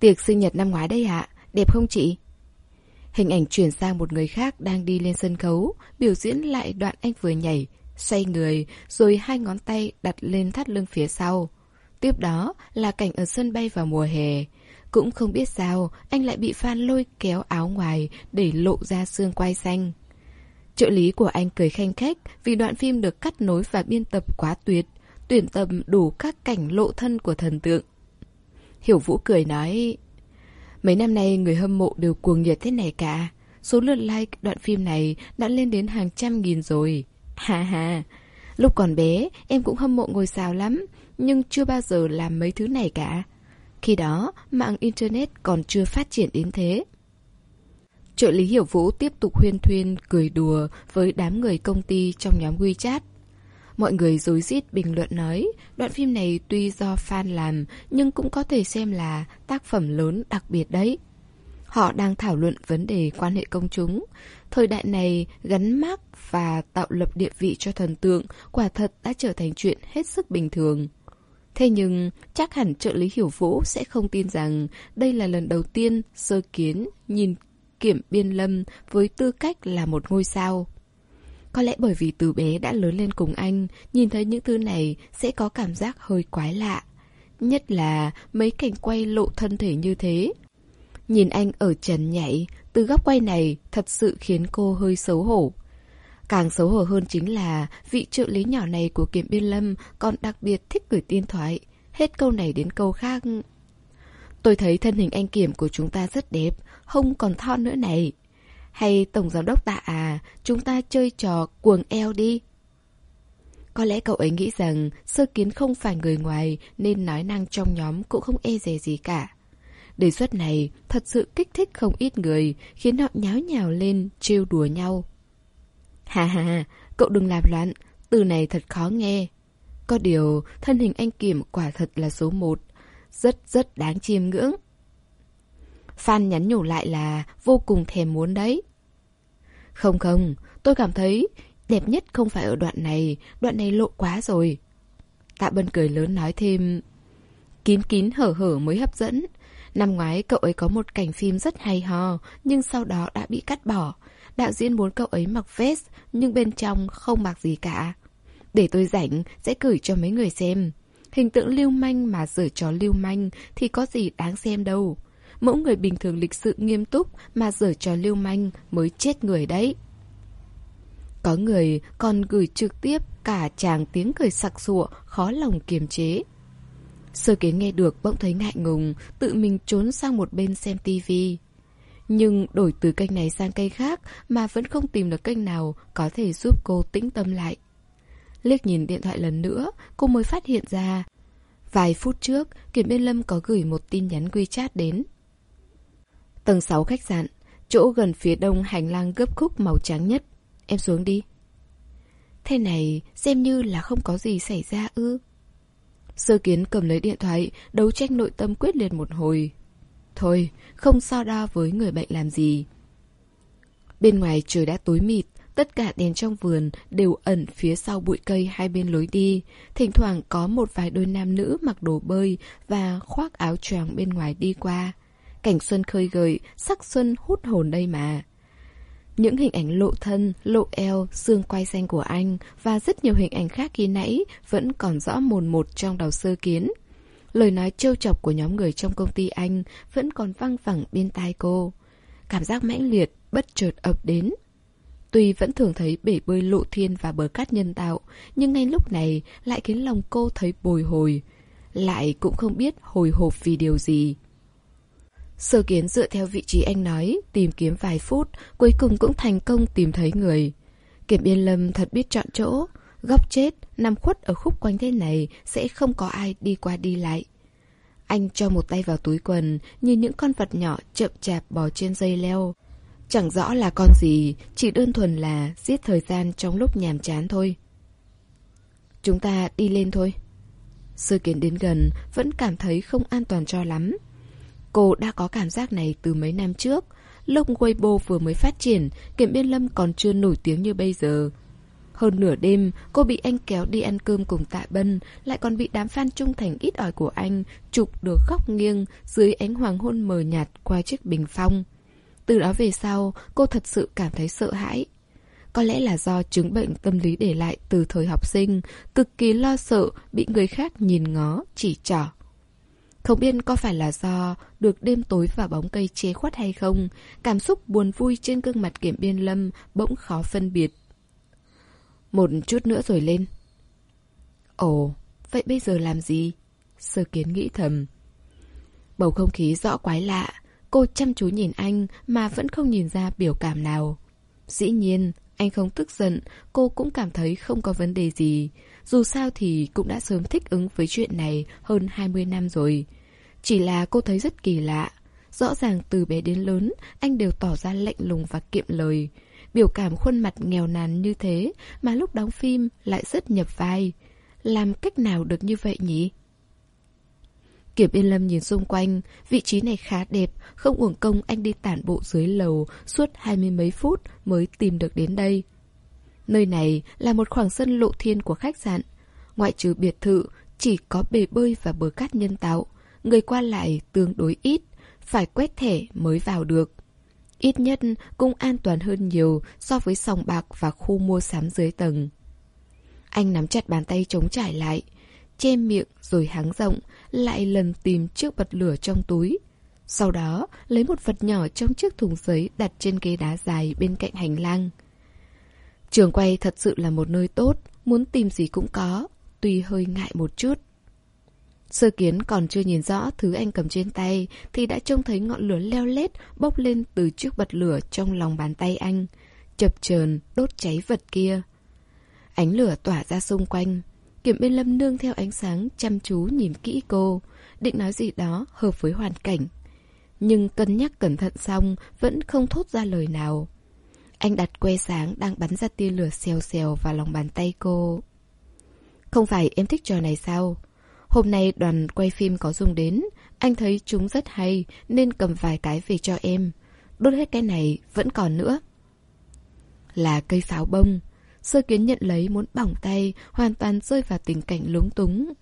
Tiệc sinh nhật năm ngoái đây ạ, đẹp không chị? Hình ảnh chuyển sang một người khác đang đi lên sân khấu, biểu diễn lại đoạn anh vừa nhảy, xoay người, rồi hai ngón tay đặt lên thắt lưng phía sau. Tiếp đó là cảnh ở sân bay vào mùa hè. Cũng không biết sao, anh lại bị fan lôi kéo áo ngoài để lộ ra xương quai xanh. Trợ lý của anh cười khanh khách vì đoạn phim được cắt nối và biên tập quá tuyệt. tuyển tầm đủ các cảnh lộ thân của thần tượng. Hiểu Vũ cười nói, mấy năm nay người hâm mộ đều cuồng nhiệt thế này cả. Số lượt like đoạn phim này đã lên đến hàng trăm nghìn rồi. Ha ha, lúc còn bé em cũng hâm mộ ngôi sao lắm, nhưng chưa bao giờ làm mấy thứ này cả. Khi đó, mạng Internet còn chưa phát triển đến thế. Trợ lý Hiểu Vũ tiếp tục huyên thuyên, cười đùa với đám người công ty trong nhóm WeChat. Mọi người rối rít bình luận nói, đoạn phim này tuy do fan làm, nhưng cũng có thể xem là tác phẩm lớn đặc biệt đấy. Họ đang thảo luận vấn đề quan hệ công chúng. Thời đại này, gắn mác và tạo lập địa vị cho thần tượng quả thật đã trở thành chuyện hết sức bình thường. Thế nhưng, chắc hẳn trợ lý hiểu vũ sẽ không tin rằng đây là lần đầu tiên sơ kiến nhìn kiểm biên lâm với tư cách là một ngôi sao. Có lẽ bởi vì từ bé đã lớn lên cùng anh, nhìn thấy những thứ này sẽ có cảm giác hơi quái lạ. Nhất là mấy cảnh quay lộ thân thể như thế. Nhìn anh ở trần nhảy, từ góc quay này thật sự khiến cô hơi xấu hổ. Càng xấu hổ hơn chính là vị trợ lý nhỏ này của Kiểm Biên Lâm còn đặc biệt thích gửi tin thoại. Hết câu này đến câu khác. Tôi thấy thân hình anh Kiểm của chúng ta rất đẹp, hông còn thon nữa này. Hay Tổng Giám đốc tạ à, chúng ta chơi trò cuồng eo đi. Có lẽ cậu ấy nghĩ rằng sơ kiến không phải người ngoài nên nói năng trong nhóm cũng không e dè gì cả. Đề xuất này thật sự kích thích không ít người, khiến họ nháo nhào lên, trêu đùa nhau. Hà hà, cậu đừng làm loạn, từ này thật khó nghe. Có điều, thân hình anh Kiểm quả thật là số một, rất rất đáng chiêm ngưỡng. Phan nhắn nhủ lại là vô cùng thèm muốn đấy. Không không, tôi cảm thấy đẹp nhất không phải ở đoạn này, đoạn này lộ quá rồi. Tạ Bân cười lớn nói thêm, kín kín hở hở mới hấp dẫn. Năm ngoái cậu ấy có một cảnh phim rất hay ho, nhưng sau đó đã bị cắt bỏ. Đạo diễn muốn cậu ấy mặc vest, nhưng bên trong không mặc gì cả. Để tôi rảnh, sẽ gửi cho mấy người xem. Hình tượng lưu manh mà giở trò lưu manh thì có gì đáng xem đâu. Mẫu người bình thường lịch sự nghiêm túc mà dở trò lưu manh mới chết người đấy. Có người còn gửi trực tiếp cả chàng tiếng cười sặc sụa, khó lòng kiềm chế. Sơ kiến nghe được bỗng thấy ngại ngùng, tự mình trốn sang một bên xem tivi. Nhưng đổi từ kênh này sang kênh khác mà vẫn không tìm được kênh nào có thể giúp cô tĩnh tâm lại. Liếc nhìn điện thoại lần nữa, cô mới phát hiện ra. Vài phút trước, Kiểm Biên Lâm có gửi một tin nhắn WeChat đến. Tầng 6 khách sạn, chỗ gần phía đông hành lang gấp khúc màu trắng nhất. Em xuống đi. Thế này, xem như là không có gì xảy ra ư. Sơ kiến cầm lấy điện thoại, đấu tranh nội tâm quyết liệt một hồi. Thôi, không so đo với người bệnh làm gì. Bên ngoài trời đã tối mịt, tất cả đèn trong vườn đều ẩn phía sau bụi cây hai bên lối đi. Thỉnh thoảng có một vài đôi nam nữ mặc đồ bơi và khoác áo choàng bên ngoài đi qua. Cảnh xuân khơi gợi, sắc xuân hút hồn đây mà. Những hình ảnh lộ thân, lộ eo, xương quay xanh của anh và rất nhiều hình ảnh khác khi nãy vẫn còn rõ mồn một trong đầu sơ kiến. Lời nói trêu chọc của nhóm người trong công ty anh vẫn còn văng vẳng bên tai cô. Cảm giác mãnh liệt, bất chợt ập đến. Tuy vẫn thường thấy bể bơi lộ thiên và bờ cát nhân tạo, nhưng ngay lúc này lại khiến lòng cô thấy bồi hồi. Lại cũng không biết hồi hộp vì điều gì. Sơ kiến dựa theo vị trí anh nói, tìm kiếm vài phút, cuối cùng cũng thành công tìm thấy người. Kiểm biên lâm thật biết chọn chỗ, góc chết, nằm khuất ở khúc quanh thế này sẽ không có ai đi qua đi lại. Anh cho một tay vào túi quần, như những con vật nhỏ chậm chạp bò trên dây leo. Chẳng rõ là con gì, chỉ đơn thuần là giết thời gian trong lúc nhàm chán thôi. Chúng ta đi lên thôi. Sơ kiến đến gần, vẫn cảm thấy không an toàn cho lắm. Cô đã có cảm giác này từ mấy năm trước. Lúc Weibo vừa mới phát triển, Kiểm Biên Lâm còn chưa nổi tiếng như bây giờ. Hơn nửa đêm, cô bị anh kéo đi ăn cơm cùng Tạ Bân, lại còn bị đám fan trung thành ít ỏi của anh chụp được góc nghiêng dưới ánh hoàng hôn mờ nhạt qua chiếc bình phong. Từ đó về sau, cô thật sự cảm thấy sợ hãi. Có lẽ là do chứng bệnh tâm lý để lại từ thời học sinh, cực kỳ lo sợ bị người khác nhìn ngó, chỉ trỏ. Không biết có phải là do được đêm tối và bóng cây che khuất hay không, cảm xúc buồn vui trên gương mặt kiểm biên lâm bỗng khó phân biệt. Một chút nữa rồi lên. Ồ, vậy bây giờ làm gì? Sơ kiến nghĩ thầm. Bầu không khí rõ quái lạ, cô chăm chú nhìn anh mà vẫn không nhìn ra biểu cảm nào. Dĩ nhiên, anh không tức giận, cô cũng cảm thấy không có vấn đề gì. Dù sao thì cũng đã sớm thích ứng với chuyện này hơn 20 năm rồi. Chỉ là cô thấy rất kỳ lạ. Rõ ràng từ bé đến lớn, anh đều tỏ ra lạnh lùng và kiệm lời. Biểu cảm khuôn mặt nghèo nàn như thế mà lúc đóng phim lại rất nhập vai. Làm cách nào được như vậy nhỉ? Kiểm Yên Lâm nhìn xung quanh, vị trí này khá đẹp, không uổng công anh đi tản bộ dưới lầu suốt hai mươi mấy phút mới tìm được đến đây. Nơi này là một khoảng sân lộ thiên của khách sạn. Ngoại trừ biệt thự, chỉ có bể bơi và bờ cát nhân tạo. Người qua lại tương đối ít, phải quét thẻ mới vào được. Ít nhất cũng an toàn hơn nhiều so với sòng bạc và khu mua sắm dưới tầng. Anh nắm chặt bàn tay chống trải lại, che miệng rồi háng rộng, lại lần tìm chiếc bật lửa trong túi. Sau đó, lấy một vật nhỏ trong chiếc thùng giấy đặt trên ghế đá dài bên cạnh hành lang. Trường quay thật sự là một nơi tốt, muốn tìm gì cũng có, tuy hơi ngại một chút. Sơ kiến còn chưa nhìn rõ thứ anh cầm trên tay thì đã trông thấy ngọn lửa leo lét bốc lên từ chiếc bật lửa trong lòng bàn tay anh, chập chờn đốt cháy vật kia. Ánh lửa tỏa ra xung quanh, Kiểm Biên Lâm nương theo ánh sáng chăm chú nhìn kỹ cô, định nói gì đó hợp với hoàn cảnh. Nhưng cân nhắc cẩn thận xong vẫn không thốt ra lời nào. Anh đặt que sáng đang bắn ra tia lửa xèo xèo vào lòng bàn tay cô. Không phải em thích trò này sao? Hôm nay đoàn quay phim có dùng đến, anh thấy chúng rất hay nên cầm vài cái về cho em. Đốt hết cái này vẫn còn nữa. Là cây pháo bông. Sơ kiến nhận lấy muốn bỏng tay, hoàn toàn rơi vào tình cảnh lúng túng.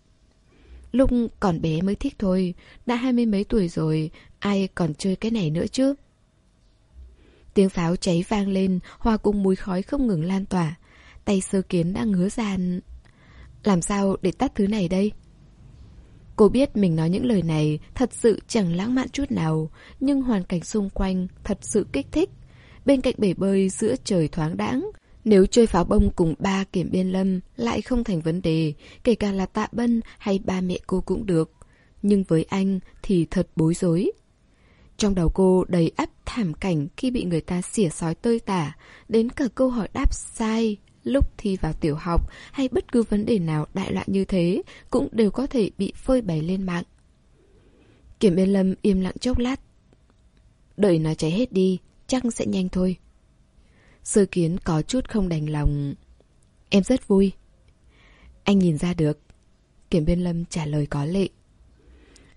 Lúc còn bé mới thích thôi, đã hai mươi mấy tuổi rồi, ai còn chơi cái này nữa chứ? Tiếng pháo cháy vang lên, hòa cùng mùi khói không ngừng lan tỏa. Tay sơ kiến đang ngứa gian. Làm sao để tắt thứ này đây? Cô biết mình nói những lời này thật sự chẳng lãng mạn chút nào, nhưng hoàn cảnh xung quanh thật sự kích thích. Bên cạnh bể bơi giữa trời thoáng đãng, nếu chơi pháo bông cùng ba kiểm biên lâm lại không thành vấn đề, kể cả là tạ bân hay ba mẹ cô cũng được. Nhưng với anh thì thật bối rối. Trong đầu cô đầy ắp thảm cảnh khi bị người ta xỉa sói tơi tả, đến cả câu hỏi đáp sai lúc thi vào tiểu học hay bất cứ vấn đề nào đại loại như thế cũng đều có thể bị phơi bày lên mạng. Kiểm biên lâm im lặng chốc lát. Đợi nó cháy hết đi, chắc sẽ nhanh thôi. Sơ kiến có chút không đành lòng. Em rất vui. Anh nhìn ra được. Kiểm biên lâm trả lời có lệ.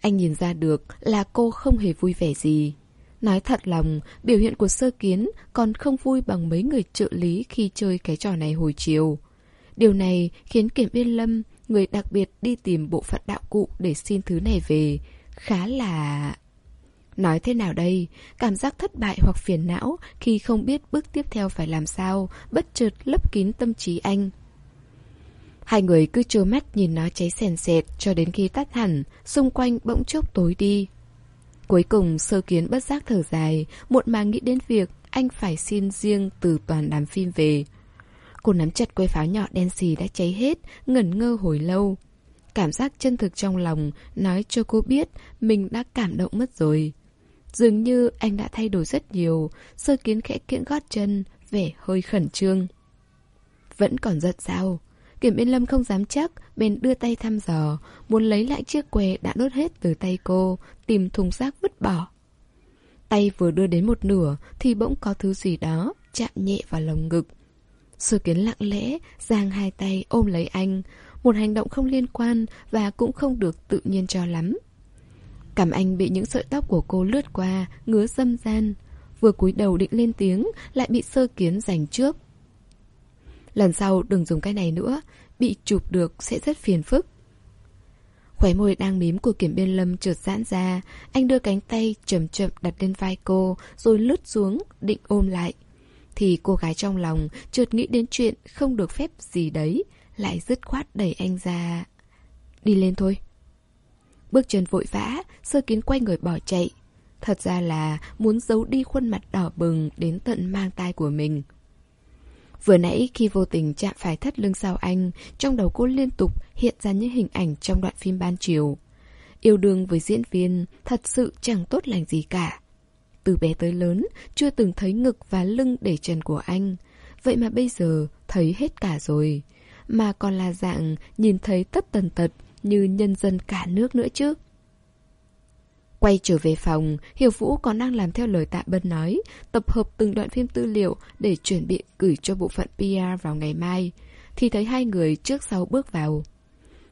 Anh nhìn ra được là cô không hề vui vẻ gì. Nói thật lòng, biểu hiện của sơ kiến còn không vui bằng mấy người trợ lý khi chơi cái trò này hồi chiều. Điều này khiến Kiểm Biên Lâm, người đặc biệt đi tìm bộ phận đạo cụ để xin thứ này về, khá là... Nói thế nào đây? Cảm giác thất bại hoặc phiền não khi không biết bước tiếp theo phải làm sao, bất chợt lấp kín tâm trí anh. Hai người cứ trơ mắt nhìn nó cháy sèn sệt cho đến khi tắt hẳn, xung quanh bỗng chốc tối đi. Cuối cùng sơ kiến bất giác thở dài, muộn màng nghĩ đến việc anh phải xin riêng từ toàn đám phim về. Cô nắm chặt que pháo nhỏ đen xì đã cháy hết, ngẩn ngơ hồi lâu. Cảm giác chân thực trong lòng nói cho cô biết mình đã cảm động mất rồi. Dường như anh đã thay đổi rất nhiều, sơ kiến khẽ kiễng gót chân, vẻ hơi khẩn trương. Vẫn còn giật sao? Kiểm Yên Lâm không dám chắc, bèn đưa tay thăm dò, muốn lấy lại chiếc que đã đốt hết từ tay cô, tìm thùng rác vứt bỏ. Tay vừa đưa đến một nửa thì bỗng có thứ gì đó chạm nhẹ vào lồng ngực. Sơ kiến lặng lẽ, giang hai tay ôm lấy anh, một hành động không liên quan và cũng không được tự nhiên cho lắm. Cảm anh bị những sợi tóc của cô lướt qua, ngứa dâm gian. Vừa cúi đầu định lên tiếng, lại bị sơ kiến giành trước. Lần sau đừng dùng cái này nữa, bị chụp được sẽ rất phiền phức. Khóe môi đang mím của kiểm biên lâm trượt giãn ra, anh đưa cánh tay chậm chậm đặt lên vai cô, rồi lướt xuống, định ôm lại. Thì cô gái trong lòng chợt nghĩ đến chuyện không được phép gì đấy, lại dứt khoát đẩy anh ra. Đi lên thôi. Bước chân vội vã, sơ kiến quay người bỏ chạy. Thật ra là muốn giấu đi khuôn mặt đỏ bừng đến tận mang tai của mình. Vừa nãy khi vô tình chạm phải thắt lưng sau anh, trong đầu cô liên tục hiện ra những hình ảnh trong đoạn phim ban chiều. Yêu đương với diễn viên thật sự chẳng tốt lành gì cả. Từ bé tới lớn, chưa từng thấy ngực và lưng để trần của anh. Vậy mà bây giờ thấy hết cả rồi. Mà còn là dạng nhìn thấy tất tần tật như nhân dân cả nước nữa chứ. Quay trở về phòng, Hiểu Vũ còn đang làm theo lời Tạ Bân nói, tập hợp từng đoạn phim tư liệu để chuẩn bị gửi cho bộ phận PR vào ngày mai. Thì thấy hai người trước sau bước vào.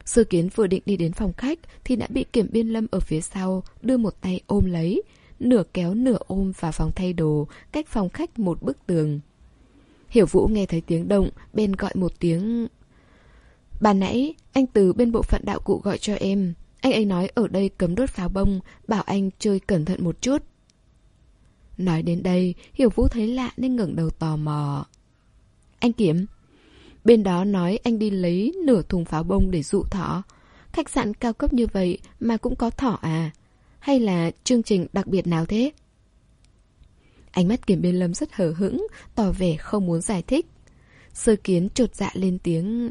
Sư Kiến vừa định đi đến phòng khách thì đã bị kiểm biên lâm ở phía sau đưa một tay ôm lấy, nửa kéo nửa ôm vào phòng thay đồ, cách phòng khách một bức tường. Hiểu Vũ nghe thấy tiếng động, bên gọi một tiếng... Bà nãy, anh từ bên bộ phận đạo cụ gọi cho em. Anh ấy nói ở đây cấm đốt pháo bông, bảo anh chơi cẩn thận một chút. Nói đến đây, Hiểu Vũ thấy lạ nên ngẩng đầu tò mò. Anh Kiểm, bên đó nói anh đi lấy nửa thùng pháo bông để dụ thỏ. Khách sạn cao cấp như vậy mà cũng có thỏ à? Hay là chương trình đặc biệt nào thế? Ánh mắt Kiểm Biên Lâm rất hờ hững, tỏ vẻ không muốn giải thích. Sơ kiến trột dạ lên tiếng.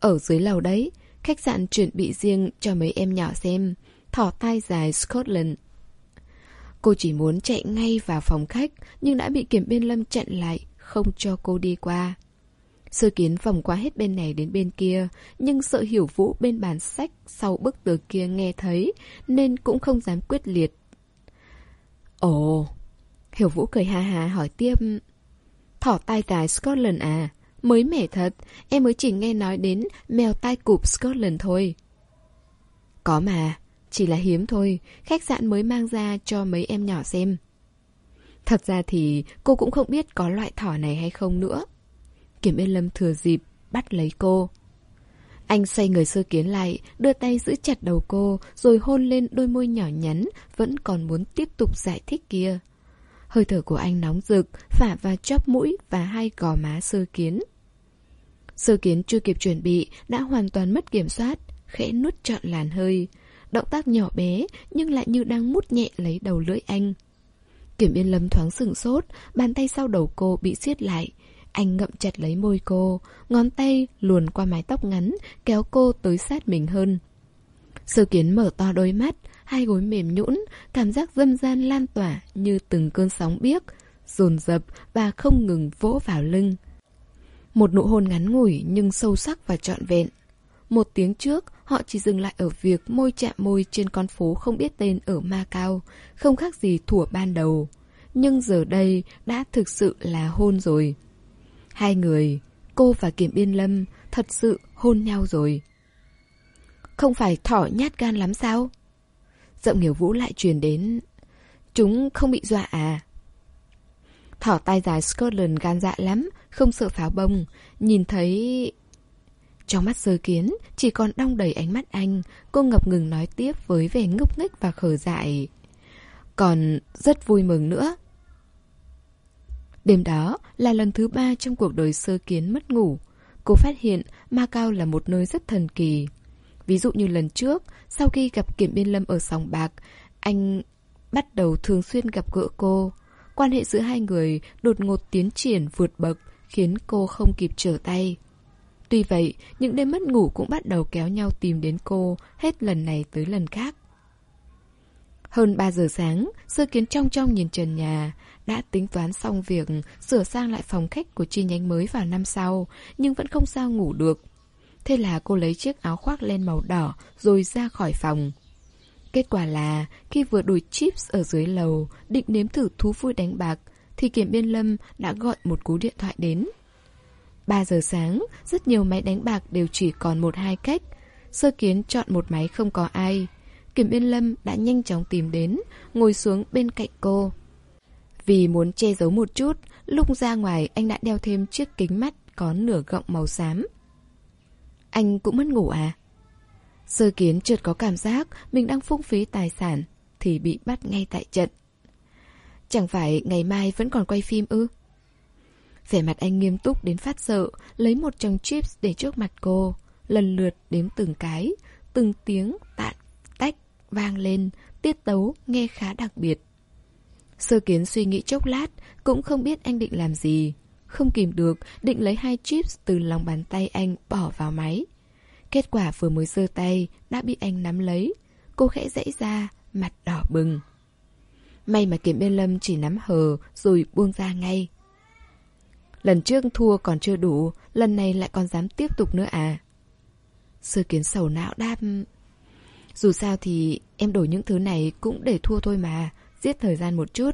Ở dưới lầu đấy, khách sạn chuẩn bị riêng cho mấy em nhỏ xem. Thỏ tai dài Scotland. Cô chỉ muốn chạy ngay vào phòng khách, nhưng đã bị Kiểm Biên Lâm chặn lại, không cho cô đi qua. Sơ kiến vòng qua hết bên này đến bên kia, nhưng sợ hiểu vũ bên bàn sách sau bức tường kia nghe thấy, nên cũng không dám quyết liệt. Ồ, hiểu vũ cười ha ha hỏi tiếp. Thỏ tai dài Scotland à? Mới mẻ thật, em mới chỉ nghe nói đến mèo tai cụp Scotland thôi. Có mà, chỉ là hiếm thôi, khách sạn mới mang ra cho mấy em nhỏ xem. Thật ra thì cô cũng không biết có loại thỏ này hay không nữa. Kiểm Yên Lâm thừa dịp, bắt lấy cô. Anh xoay người sơ kiến lại, đưa tay giữ chặt đầu cô, rồi hôn lên đôi môi nhỏ nhắn, vẫn còn muốn tiếp tục giải thích kia. Hơi thở của anh nóng rực, phả vào chóp mũi và hai gò má sơ kiến. Sơ kiến chưa kịp chuẩn bị, đã hoàn toàn mất kiểm soát, khẽ nuốt trọn làn hơi. Động tác nhỏ bé, nhưng lại như đang mút nhẹ lấy đầu lưỡi anh. Kiểm Yên Lâm thoáng sừng sốt, bàn tay sau đầu cô bị siết lại, anh ngậm chặt lấy môi cô, ngón tay luồn qua mái tóc ngắn, kéo cô tới sát mình hơn. Sơ kiến mở to đôi mắt, hai gối mềm nhũn, cảm giác dâm gian lan tỏa như từng cơn sóng biếc, dồn dập và không ngừng vỗ vào lưng. Một nụ hôn ngắn ngủi nhưng sâu sắc và trọn vẹn. Một tiếng trước, họ chỉ dừng lại ở việc môi chạm môi trên con phố không biết tên ở Macau, không khác gì thủa ban đầu. Nhưng giờ đây đã thực sự là hôn rồi. Hai người, cô và Kiểm Biên Lâm, thật sự hôn nhau rồi. Không phải thỏ nhát gan lắm sao? Giọng Hiểu Vũ lại truyền đến. Chúng không bị dọa à? Thỏ tai dài Scotland gan dạ lắm, không sợ pháo bông. Nhìn thấy... Trong mắt sơ kiến, chỉ còn đong đầy ánh mắt anh, cô ngập ngừng nói tiếp với vẻ ngốc nghếch và khờ dại. Còn rất vui mừng nữa. Đêm đó là lần thứ ba trong cuộc đời sơ kiến mất ngủ. Cô phát hiện Macau là một nơi rất thần kỳ. Ví dụ như lần trước, sau khi gặp Kiểm Biên Lâm ở sòng bạc, anh bắt đầu thường xuyên gặp gỡ cô. Quan hệ giữa hai người đột ngột tiến triển vượt bậc, khiến cô không kịp trở tay. Tuy vậy, những đêm mất ngủ cũng bắt đầu kéo nhau tìm đến cô, hết lần này tới lần khác. Hơn 3 giờ sáng, sơ kiến trong trong nhìn trần nhà, đã tính toán xong việc sửa sang lại phòng khách của chi nhánh mới vào năm sau, nhưng vẫn không sao ngủ được. Thế là cô lấy chiếc áo khoác len màu đỏ rồi ra khỏi phòng. Kết quả là khi vừa đuổi chips ở dưới lầu, định nếm thử thú vui đánh bạc, thì kiểm biên lâm đã gọi một cú điện thoại đến. 3 giờ sáng, rất nhiều máy đánh bạc đều chỉ còn một hai cách. Sơ kiến chọn một máy không có ai. Kiểm biên lâm đã nhanh chóng tìm đến, ngồi xuống bên cạnh cô. Vì muốn che giấu một chút, lúc ra ngoài anh đã đeo thêm chiếc kính mắt có nửa gọng màu xám. Anh cũng mất ngủ à? Sơ kiến chợt có cảm giác mình đang phung phí tài sản thì bị bắt ngay tại trận. Chẳng phải ngày mai vẫn còn quay phim ư? Vẻ mặt anh nghiêm túc đến phát sợ, lấy một chồng chips để trước mặt cô, lần lượt đếm từng cái, từng tiếng tạn tách vang lên, tiết tấu nghe khá đặc biệt. Sơ kiến suy nghĩ chốc lát, cũng không biết anh định làm gì. không kìm được, định lấy hai chips từ lòng bàn tay anh bỏ vào máy. Kết quả vừa mới giơ tay, đã bị anh nắm lấy. Cô khẽ dãy ra, mặt đỏ bừng. May mà Kiểm Biên Lâm chỉ nắm hờ rồi buông ra ngay. Lần trước thua còn chưa đủ, lần này lại còn dám tiếp tục nữa à? Sơ kiến sầu não đáp... Dù sao thì em đổi những thứ này cũng để thua thôi mà, giết thời gian một chút.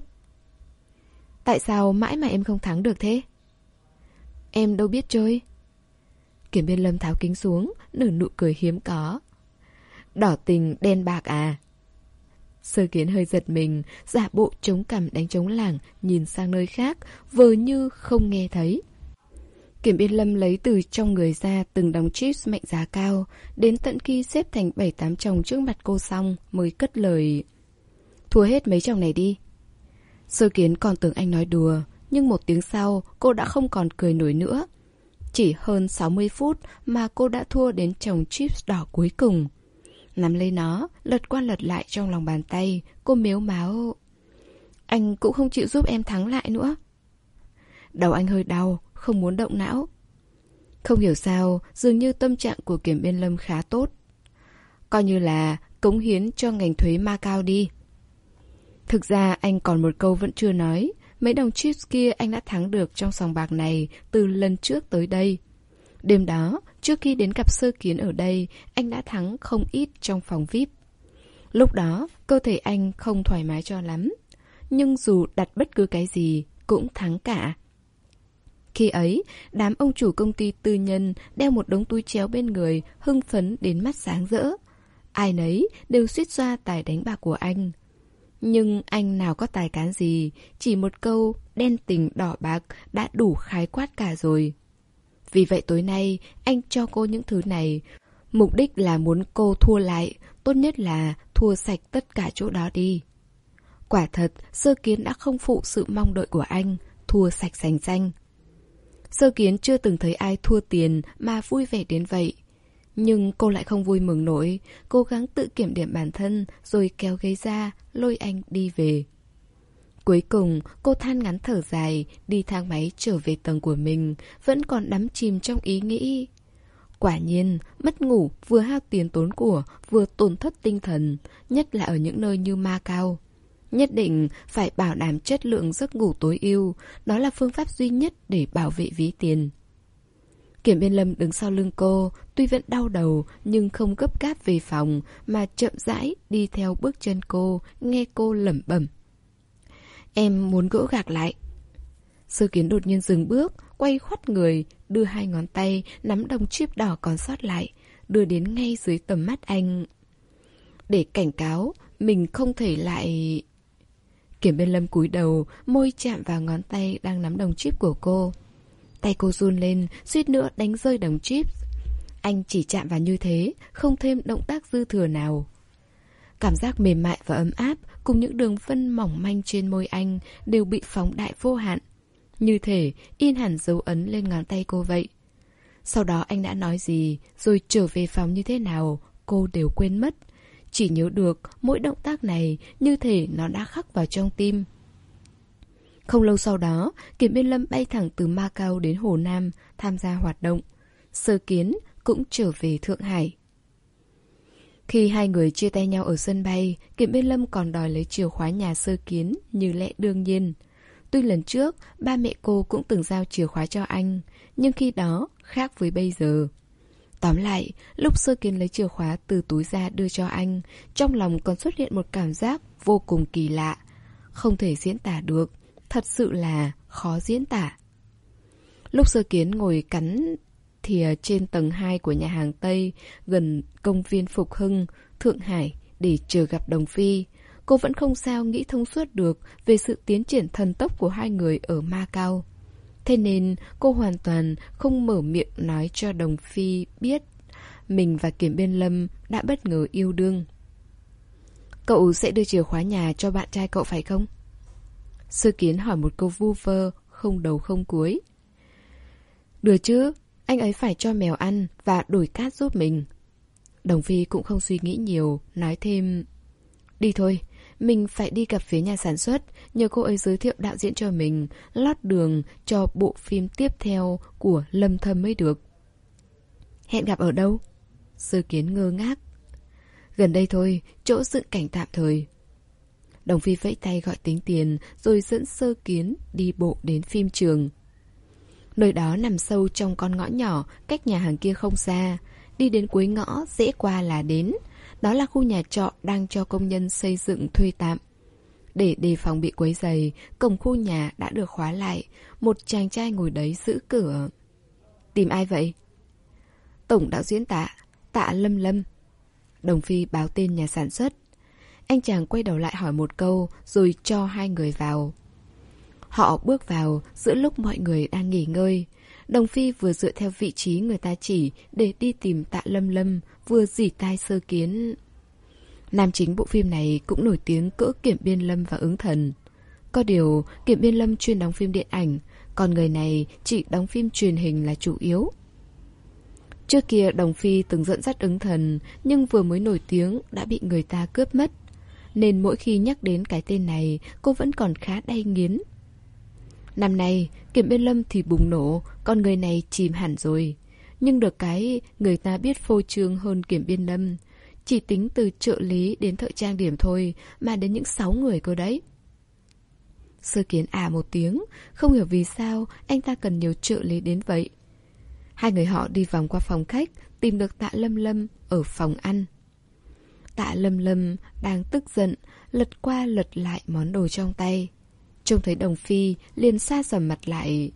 Tại sao mãi mà em không thắng được thế? Em đâu biết chơi. Kiểm biên lâm tháo kính xuống, nở nụ cười hiếm có. Đỏ tình đen bạc à? Sơ kiến hơi giật mình, giả bộ chống cằm đánh chống làng, nhìn sang nơi khác, vờ như không nghe thấy. Kiểm biên lâm lấy từ trong người ra từng đồng chips mệnh giá cao, đến tận khi xếp thành 7-8 chồng trước mặt cô xong mới cất lời. Thua hết mấy chồng này đi. Sơ kiến còn tưởng anh nói đùa, nhưng một tiếng sau cô đã không còn cười nổi nữa. Chỉ hơn 60 phút mà cô đã thua đến chồng chips đỏ cuối cùng. Nắm lấy nó, lật qua lật lại trong lòng bàn tay, cô miếu máu. Anh cũng không chịu giúp em thắng lại nữa. Đầu anh hơi đau, không muốn động não. Không hiểu sao, dường như tâm trạng của kiểm biên lâm khá tốt. Coi như là cống hiến cho ngành thuế ma cao đi. Thực ra anh còn một câu vẫn chưa nói. Mấy đồng chips kia anh đã thắng được trong sòng bạc này từ lần trước tới đây. Đêm đó, trước khi đến gặp sơ kiến ở đây, anh đã thắng không ít trong phòng VIP. Lúc đó, cơ thể anh không thoải mái cho lắm. Nhưng dù đặt bất cứ cái gì, cũng thắng cả. Khi ấy, đám ông chủ công ty tư nhân đeo một đống túi chéo bên người, hưng phấn đến mắt sáng rỡ. Ai nấy đều suýt xoa tài đánh bạc của anh. Nhưng anh nào có tài cán gì, chỉ một câu đen tình đỏ bạc đã đủ khái quát cả rồi. Vì vậy tối nay, anh cho cô những thứ này. Mục đích là muốn cô thua lại, tốt nhất là thua sạch tất cả chỗ đó đi. Quả thật, sơ kiến đã không phụ sự mong đợi của anh, thua sạch sành xanh. Sơ kiến chưa từng thấy ai thua tiền mà vui vẻ đến vậy. Nhưng cô lại không vui mừng nổi, cố gắng tự kiểm điểm bản thân rồi kéo ghế ra, lôi anh đi về. Cuối cùng, cô than ngắn thở dài, đi thang máy trở về tầng của mình, vẫn còn đắm chìm trong ý nghĩ. Quả nhiên, mất ngủ vừa hao tiền tốn của, vừa tổn thất tinh thần, nhất là ở những nơi như Ma Cao. Nhất định phải bảo đảm chất lượng giấc ngủ tối ưu, đó là phương pháp duy nhất để bảo vệ ví tiền. Kiểm biên lâm đứng sau lưng cô, tuy vẫn đau đầu nhưng không gấp gáp về phòng mà chậm rãi đi theo bước chân cô, nghe cô lẩm bẩm. Em muốn gỡ gạc lại. Sư kiến đột nhiên dừng bước, quay khoắt người, đưa hai ngón tay nắm đồng chip đỏ còn sót lại, đưa đến ngay dưới tầm mắt anh. Để cảnh cáo, mình không thể lại... Kiểm bên lâm cúi đầu, môi chạm vào ngón tay đang nắm đồng chip của cô. Tay cô run lên, suýt nữa đánh rơi đồng chip. Anh chỉ chạm vào như thế, không thêm động tác dư thừa nào. Cảm giác mềm mại và ấm áp cùng những đường vân mỏng manh trên môi anh đều bị phóng đại vô hạn. Như thể in hẳn dấu ấn lên ngón tay cô vậy. Sau đó anh đã nói gì, rồi trở về phòng như thế nào, cô đều quên mất. Chỉ nhớ được mỗi động tác này như thể nó đã khắc vào trong tim. Không lâu sau đó, Kiểm Biên Lâm bay thẳng từ Macau đến Hồ Nam tham gia hoạt động. Sơ Kiến cũng trở về Thượng Hải. Khi hai người chia tay nhau ở sân bay, Kiểm Biên Lâm còn đòi lấy chìa khóa nhà Sơ Kiến như lẽ đương nhiên. Tuy lần trước, ba mẹ cô cũng từng giao chìa khóa cho anh, nhưng khi đó khác với bây giờ. Tóm lại, lúc Sơ Kiến lấy chìa khóa từ túi ra đưa cho anh, trong lòng còn xuất hiện một cảm giác vô cùng kỳ lạ. Không thể diễn tả được, thật sự là khó diễn tả. Lúc Sơ Kiến ngồi cắn thìa trên tầng 2 của nhà hàng Tây, gần công viên Phục Hưng, Thượng Hải, để chờ gặp Đồng Phi, cô vẫn không sao nghĩ thông suốt được về sự tiến triển thần tốc của hai người ở Ma Cao. Thế nên cô hoàn toàn không mở miệng nói cho Đồng Phi biết mình và Kiểm Biên Lâm đã bất ngờ yêu đương. Cậu sẽ đưa chìa khóa nhà cho bạn trai cậu phải không? Sơ Kiến hỏi một câu vu vơ, không đầu không cuối. Được chứ, anh ấy phải cho mèo ăn và đổi cát giúp mình. Đồng Phi cũng không suy nghĩ nhiều, nói thêm... Đi thôi, mình phải đi gặp phía nhà sản xuất, nhờ cô ấy giới thiệu đạo diễn cho mình, lót đường cho bộ phim tiếp theo của Lâm Thâm mới được. Hẹn gặp ở đâu? Sơ kiến ngơ ngác. Gần đây thôi, chỗ dựng cảnh tạm thời. Đồng Phi vẫy tay gọi tính tiền, rồi dẫn sơ kiến đi bộ đến phim trường. Nơi đó nằm sâu trong con ngõ nhỏ, cách nhà hàng kia không xa. Đi đến cuối ngõ, dễ qua là đến. Đó là khu nhà trọ đang cho công nhân xây dựng thuê tạm. Để đề phòng bị quấy giày, cổng khu nhà đã được khóa lại. Một chàng trai ngồi đấy giữ cửa. Tìm ai vậy? Tổng đạo diễn tạ, tạ Lâm Lâm. Đồng Phi báo tên nhà sản xuất. Anh chàng quay đầu lại hỏi một câu rồi cho hai người vào. Họ bước vào giữa lúc mọi người đang nghỉ ngơi. Đồng Phi vừa dựa theo vị trí người ta chỉ để đi tìm tạ lâm lâm, vừa dỉ tai sơ kiến. Nam chính bộ phim này cũng nổi tiếng cỡ kiểm biên lâm và ứng thần. Có điều, kiểm biên lâm chuyên đóng phim điện ảnh, còn người này chỉ đóng phim truyền hình là chủ yếu. Trước kia Đồng Phi từng dẫn dắt ứng thần, nhưng vừa mới nổi tiếng đã bị người ta cướp mất. Nên mỗi khi nhắc đến cái tên này, cô vẫn còn khá đay nghiến. Năm nay, Kiểm Biên Lâm thì bùng nổ, con người này chìm hẳn rồi. Nhưng được cái, người ta biết phô trương hơn Kiểm Biên Lâm. Chỉ tính từ trợ lý đến thợ trang điểm thôi, mà đến những sáu người cơ đấy. Sơ kiến à một tiếng, không hiểu vì sao anh ta cần nhiều trợ lý đến vậy. Hai người họ đi vòng qua phòng khách, tìm được tạ lâm lâm ở phòng ăn. Tạ lâm lâm đang tức giận, lật qua lật lại món đồ trong tay. Trông thấy đồng phi, liền xa sầm mặt lại.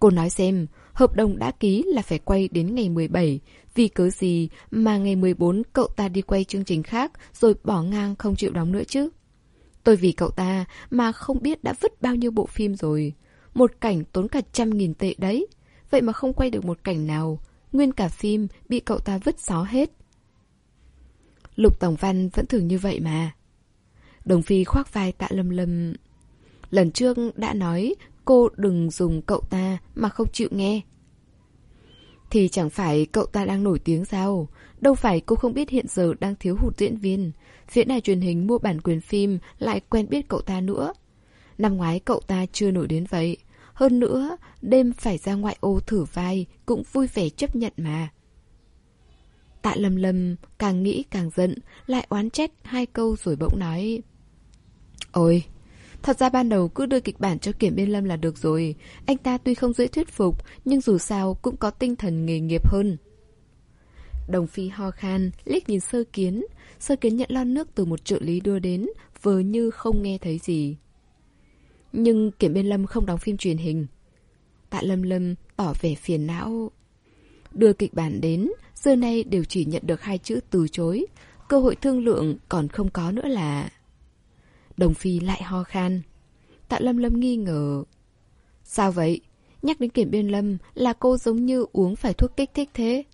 Cô nói xem, hợp đồng đã ký là phải quay đến ngày 17, vì cớ gì mà ngày 14 cậu ta đi quay chương trình khác rồi bỏ ngang không chịu đóng nữa chứ? Tôi vì cậu ta mà không biết đã vứt bao nhiêu bộ phim rồi. Một cảnh tốn cả trăm nghìn tệ đấy. Vậy mà không quay được một cảnh nào. Nguyên cả phim bị cậu ta vứt xó hết. Lục Tổng Văn vẫn thường như vậy mà. Đồng Phi khoác vai tạ lâm lâm. Lần trước đã nói cô đừng dùng cậu ta mà không chịu nghe. Thì chẳng phải cậu ta đang nổi tiếng sao? Đâu phải cô không biết hiện giờ đang thiếu hụt diễn viên. Phía đài truyền hình mua bản quyền phim lại quen biết cậu ta nữa. Năm ngoái cậu ta chưa nổi đến vậy. Hơn nữa, đêm phải ra ngoại ô thử vai cũng vui vẻ chấp nhận mà. Tạ lầm lầm, càng nghĩ càng giận, lại oán trách hai câu rồi bỗng nói. Ôi, Thật ra ban đầu cứ đưa kịch bản cho Kiểm Biên Lâm là được rồi. Anh ta tuy không dễ thuyết phục, nhưng dù sao cũng có tinh thần nghề nghiệp hơn. Đồng Phi ho khan, liếc nhìn sơ kiến. Sơ kiến nhận lon nước từ một trợ lý đưa đến, vờ như không nghe thấy gì. Nhưng Kiểm Biên Lâm không đóng phim truyền hình. Tạ Lâm Lâm tỏ vẻ phiền não. Đưa kịch bản đến, giờ nay đều chỉ nhận được hai chữ từ chối. Cơ hội thương lượng còn không có nữa là... Đồng Phi lại ho khan. Tạ Lâm Lâm nghi ngờ. Sao vậy? Nhắc đến Kiểm Biên Lâm là cô giống như uống phải thuốc kích thích thế.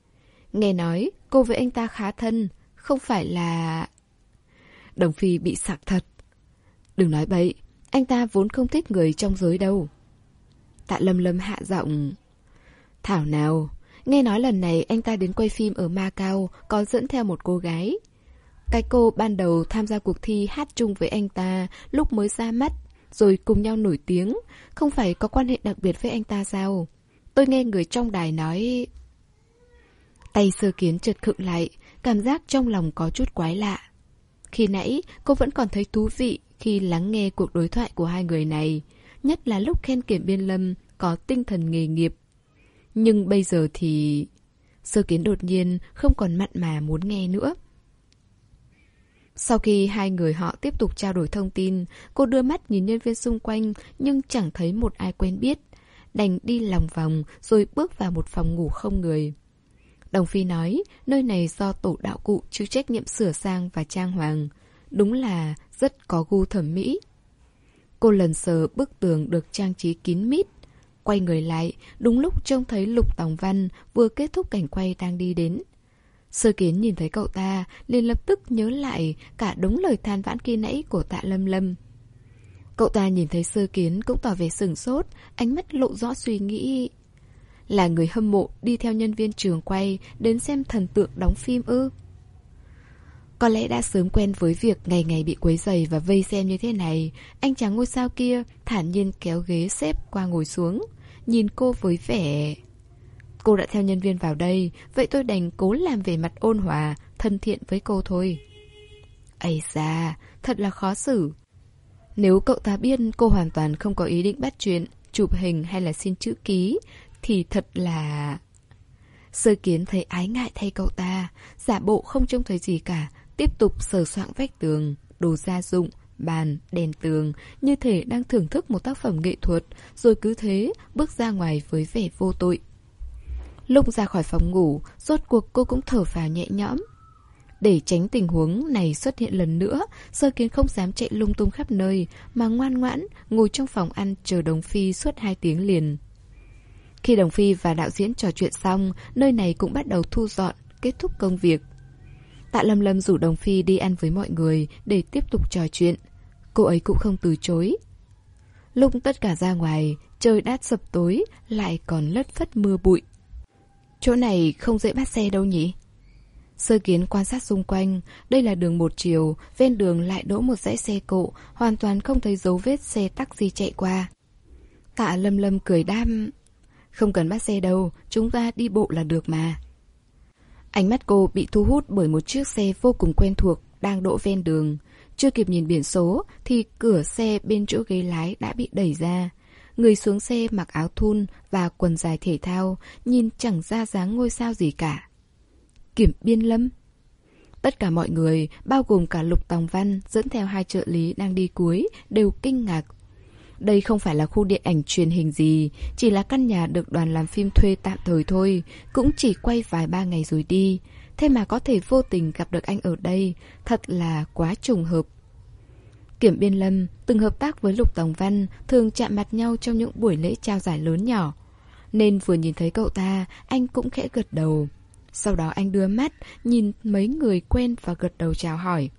Nghe nói cô với anh ta khá thân, không phải là... Đồng Phi bị sặc thật. Đừng nói bậy, anh ta vốn không thích người trong giới đâu. Tạ Lâm Lâm hạ giọng. Thảo nào, nghe nói lần này anh ta đến quay phim ở Macau có dẫn theo một cô gái. Cái cô ban đầu tham gia cuộc thi hát chung với anh ta lúc mới ra mắt, rồi cùng nhau nổi tiếng, không phải có quan hệ đặc biệt với anh ta sao? Tôi nghe người trong đài nói... Tay sơ kiến chợt khựng lại, cảm giác trong lòng có chút quái lạ. Khi nãy, cô vẫn còn thấy thú vị khi lắng nghe cuộc đối thoại của hai người này, nhất là lúc khen kiểm biên lâm có tinh thần nghề nghiệp. Nhưng bây giờ thì... Sơ kiến đột nhiên không còn mặn mà muốn nghe nữa. Sau khi hai người họ tiếp tục trao đổi thông tin, cô đưa mắt nhìn nhân viên xung quanh nhưng chẳng thấy một ai quen biết. Đành đi lòng vòng rồi bước vào một phòng ngủ không người. Đồng Phi nói, nơi này do tổ đạo cụ chịu trách nhiệm sửa sang và trang hoàng. Đúng là rất có gu thẩm mỹ. Cô lần sờ bức tường được trang trí kín mít. Quay người lại, đúng lúc trông thấy Lục Tòng Văn vừa kết thúc cảnh quay đang đi đến. Sơ kiến nhìn thấy cậu ta, liền lập tức nhớ lại cả đúng lời than vãn khi nãy của tạ lâm lâm. Cậu ta nhìn thấy sơ kiến cũng tỏ vẻ sừng sốt, ánh mắt lộ rõ suy nghĩ. Là người hâm mộ đi theo nhân viên trường quay đến xem thần tượng đóng phim ư? Có lẽ đã sớm quen với việc ngày ngày bị quấy giày và vây xem như thế này. Anh chàng ngôi sao kia thản nhiên kéo ghế xếp qua ngồi xuống. Nhìn cô với vẻ... Cô đã theo nhân viên vào đây, vậy tôi đành cố làm về mặt ôn hòa, thân thiện với cô thôi. Ây da, thật là khó xử. Nếu cậu ta biết cô hoàn toàn không có ý định bắt chuyện, chụp hình hay là xin chữ ký, thì thật là... Sơ kiến thấy ái ngại thay cậu ta, giả bộ không trông thấy gì cả, tiếp tục sờ soạng vách tường, đồ gia dụng, bàn, đèn tường, như thể đang thưởng thức một tác phẩm nghệ thuật, rồi cứ thế bước ra ngoài với vẻ vô tội. Lúc ra khỏi phòng ngủ, rốt cuộc cô cũng thở phào nhẹ nhõm. Để tránh tình huống này xuất hiện lần nữa, sơ kiến không dám chạy lung tung khắp nơi, mà ngoan ngoãn ngồi trong phòng ăn chờ Đồng Phi suốt hai tiếng liền. Khi Đồng Phi và đạo diễn trò chuyện xong, nơi này cũng bắt đầu thu dọn, kết thúc công việc. Tạ Lâm Lâm rủ Đồng Phi đi ăn với mọi người để tiếp tục trò chuyện. Cô ấy cũng không từ chối. Lúc tất cả ra ngoài, trời đát sập tối, lại còn lất phất mưa bụi. Chỗ này không dễ bắt xe đâu nhỉ? Sơ kiến quan sát xung quanh, đây là đường một chiều, ven đường lại đỗ một dãy xe cộ, hoàn toàn không thấy dấu vết xe taxi chạy qua. Tạ lâm lâm cười đam. Không cần bắt xe đâu, chúng ta đi bộ là được mà. Ánh mắt cô bị thu hút bởi một chiếc xe vô cùng quen thuộc đang đỗ ven đường. Chưa kịp nhìn biển số thì cửa xe bên chỗ ghế lái đã bị đẩy ra. Người xuống xe mặc áo thun và quần dài thể thao, nhìn chẳng ra dáng ngôi sao gì cả. Kiểm biên lâm Tất cả mọi người, bao gồm cả Lục Tòng Văn dẫn theo hai trợ lý đang đi cuối, đều kinh ngạc. Đây không phải là khu điện ảnh truyền hình gì, chỉ là căn nhà được đoàn làm phim thuê tạm thời thôi, cũng chỉ quay vài ba ngày rồi đi. Thế mà có thể vô tình gặp được anh ở đây, thật là quá trùng hợp. Kiểm Biên Lâm từng hợp tác với Lục Tòng Văn, thường chạm mặt nhau trong những buổi lễ trao giải lớn nhỏ. Nên vừa nhìn thấy cậu ta, anh cũng khẽ gật đầu. Sau đó anh đưa mắt, nhìn mấy người quen và gật đầu chào hỏi.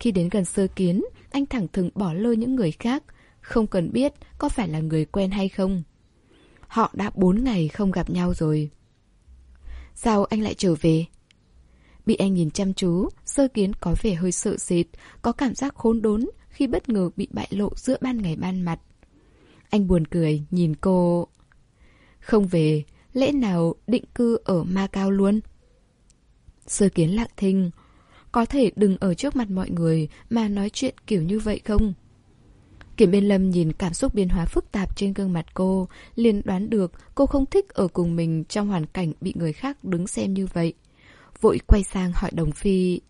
Khi đến gần sơ kiến, anh thẳng thừng bỏ lơ những người khác, không cần biết có phải là người quen hay không. Họ đã bốn ngày không gặp nhau rồi. Sao anh lại trở về? Bị anh nhìn chăm chú, sơ kiến có vẻ hơi sợ sệt, có cảm giác khốn đốn khi bất ngờ bị bại lộ giữa ban ngày ban mặt. Anh buồn cười, nhìn cô... Không về, lẽ nào định cư ở Ma Cao luôn? Sơ kiến lặng thinh. Có thể đừng ở trước mặt mọi người mà nói chuyện kiểu như vậy không? Kiểm Biên Lâm nhìn cảm xúc biến hóa phức tạp trên gương mặt cô, liền đoán được cô không thích ở cùng mình trong hoàn cảnh bị người khác đứng xem như vậy. Vội quay sang hỏi Đồng Phi.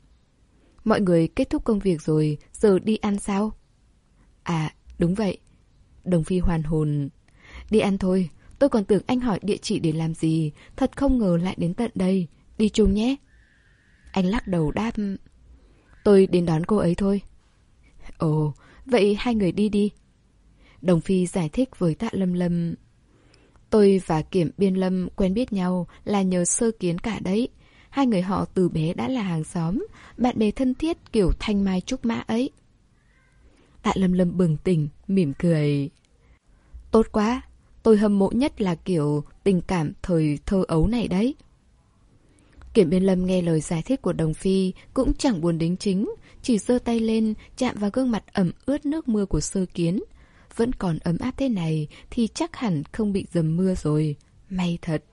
Mọi người kết thúc công việc rồi, giờ đi ăn sao? À, đúng vậy. Đồng Phi hoàn hồn. Đi ăn thôi, tôi còn tưởng anh hỏi địa chỉ để làm gì, thật không ngờ lại đến tận đây. Đi chung nhé. Anh lắc đầu đáp. Tôi đến đón cô ấy thôi. Ồ, vậy hai người đi đi. Đồng Phi giải thích với Tạ Lâm Lâm. Tôi và Kiểm Biên Lâm quen biết nhau là nhờ sơ kiến cả đấy. Hai người họ từ bé đã là hàng xóm, bạn bè thân thiết kiểu thanh mai trúc mã ấy. Tạ Lâm Lâm bừng tỉnh, mỉm cười. Tốt quá, tôi hâm mộ nhất là kiểu tình cảm thời thơ ấu này đấy. Kiểm Biên Lâm nghe lời giải thích của Đồng Phi cũng chẳng buồn đính chính, chỉ giơ tay lên chạm vào gương mặt ẩm ướt nước mưa của sơ kiến. Vẫn còn ấm áp thế này thì chắc hẳn không bị dầm mưa rồi. May thật.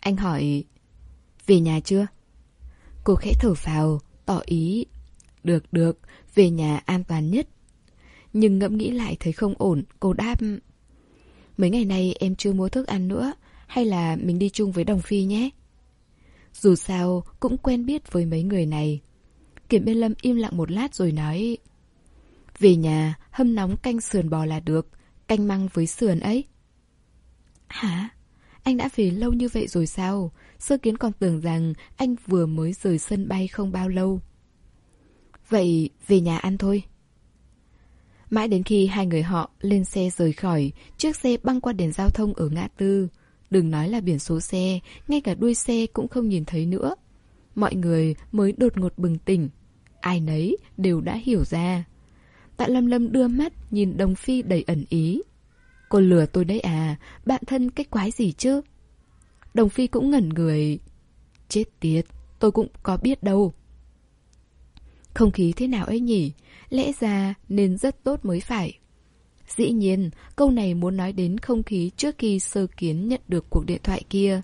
Anh hỏi, về nhà chưa? Cô khẽ thở vào, tỏ ý. Được, được, về nhà an toàn nhất. Nhưng ngẫm nghĩ lại thấy không ổn, cô đáp. Mấy ngày nay em chưa mua thức ăn nữa, hay là mình đi chung với Đồng Phi nhé? Dù sao, cũng quen biết với mấy người này. Kiểm Biên Lâm im lặng một lát rồi nói Về nhà, hâm nóng canh sườn bò là được Canh măng với sườn ấy Hả? Anh đã về lâu như vậy rồi sao? Sơ kiến còn tưởng rằng anh vừa mới rời sân bay không bao lâu Vậy về nhà ăn thôi Mãi đến khi hai người họ lên xe rời khỏi Chiếc xe băng qua đèn giao thông ở ngã tư Đừng nói là biển số xe, Ngay cả đuôi xe cũng không nhìn thấy nữa. Mọi người mới đột ngột bừng tỉnh. Ai nấy đều đã hiểu ra. Tạ Lâm Lâm đưa mắt nhìn Đồng Phi đầy ẩn ý. Cô lừa tôi đấy à Bạn thân cái quái gì chứ? Đồng Phi cũng ngẩn người. Chết tiệt, Tôi cũng có biết đâu. Không khí thế nào ấy nhỉ? Lẽ ra nên rất tốt mới phải. Dĩ nhiên, câu này muốn nói đến không khí trước khi sơ kiến nhận được cuộc điện thoại kia.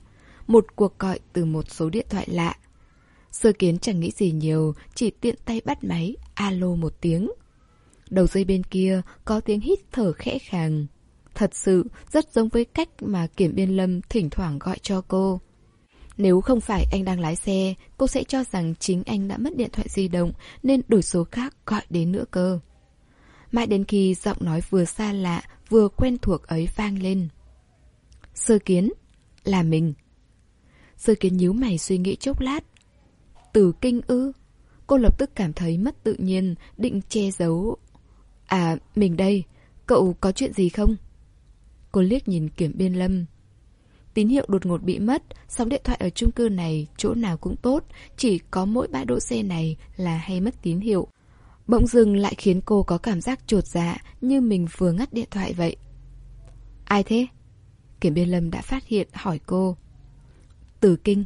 Một cuộc gọi từ một số điện thoại lạ. Sơ kiến chẳng nghĩ gì nhiều, chỉ tiện tay bắt máy, alo một tiếng. Đầu dây bên kia có tiếng hít thở khẽ khàng. Thật sự rất giống với cách mà Kiểm Biên Lâm thỉnh thoảng gọi cho cô. Nếu không phải anh đang lái xe, cô sẽ cho rằng chính anh đã mất điện thoại di động nên đổi số khác gọi đến nữa cơ. Mãi đến khi giọng nói vừa xa lạ, vừa quen thuộc ấy vang lên. Sơ kiến, là mình. Sơ kiến nhíu mày suy nghĩ chốc lát. Từ kinh ư? Cô lập tức cảm thấy mất tự nhiên, định che giấu. À, mình đây, cậu có chuyện gì không? Cô liếc nhìn kiểm biên lâm. Tín hiệu đột ngột bị mất, sóng điện thoại ở chung cư này chỗ nào cũng tốt, chỉ có mỗi bãi đỗ xe này là hay mất tín hiệu. Bỗng dưng lại khiến cô có cảm giác trột dạ như mình vừa ngắt điện thoại vậy. Ai thế? Kiểm biên lâm đã phát hiện hỏi cô. Từ kinh.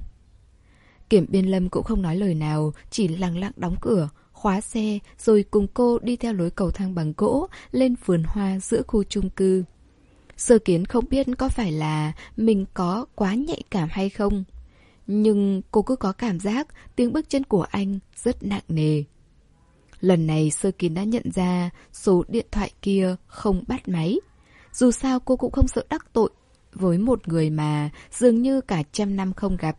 Kiểm biên lâm cũng không nói lời nào, chỉ lặng lặng đóng cửa, khóa xe rồi cùng cô đi theo lối cầu thang bằng gỗ lên vườn hoa giữa khu chung cư. Sơ kiến không biết có phải là mình có quá nhạy cảm hay không. Nhưng cô cứ có cảm giác tiếng bước chân của anh rất nặng nề. Lần này sơ kiến đã nhận ra số điện thoại kia không bắt máy. Dù sao cô cũng không sợ đắc tội với một người mà dường như cả trăm năm không gặp.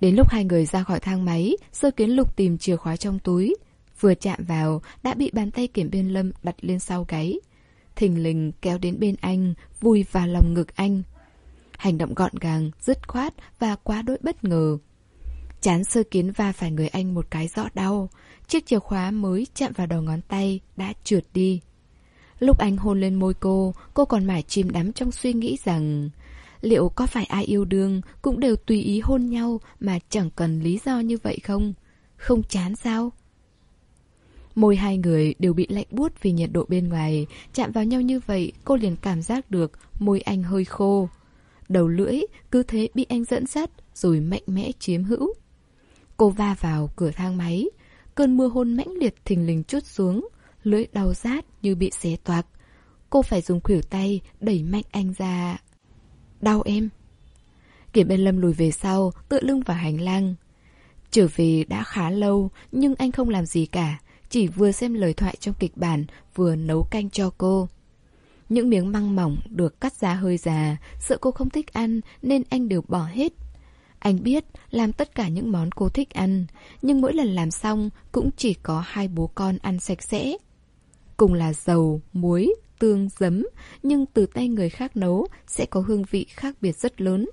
Đến lúc hai người ra khỏi thang máy, sơ kiến lục tìm chìa khóa trong túi. Vừa chạm vào, đã bị bàn tay kiểm biên lâm đặt lên sau gáy thình lình kéo đến bên anh, vùi vào lòng ngực anh. Hành động gọn gàng, dứt khoát và quá đỗi bất ngờ. Chán sơ kiến va phải người anh một cái rõ đau. Chiếc chìa khóa mới chạm vào đầu ngón tay đã trượt đi. Lúc anh hôn lên môi cô, cô còn mải chìm đắm trong suy nghĩ rằng liệu có phải ai yêu đương cũng đều tùy ý hôn nhau mà chẳng cần lý do như vậy không? Không chán sao? Môi hai người đều bị lạnh buốt vì nhiệt độ bên ngoài, chạm vào nhau như vậy cô liền cảm giác được môi anh hơi khô. Đầu lưỡi cứ thế bị anh dẫn dắt rồi mạnh mẽ chiếm hữu. Cô va vào cửa thang máy, cơn mưa hôn mãnh liệt thình lình chút xuống, lưỡi đau rát như bị xé toạc. Cô phải dùng khuỷu tay đẩy mạnh anh ra. Đau em. Kiểm bên lâm lùi về sau, tựa lưng vào hành lang. Trở về đã khá lâu, nhưng anh không làm gì cả, chỉ vừa xem lời thoại trong kịch bản, vừa nấu canh cho cô. Những miếng măng mỏng được cắt ra hơi già, sợ cô không thích ăn nên anh đều bỏ hết. Anh biết làm tất cả những món cô thích ăn, nhưng mỗi lần làm xong cũng chỉ có hai bố con ăn sạch sẽ. Cùng là dầu, muối, tương, giấm, nhưng từ tay người khác nấu sẽ có hương vị khác biệt rất lớn.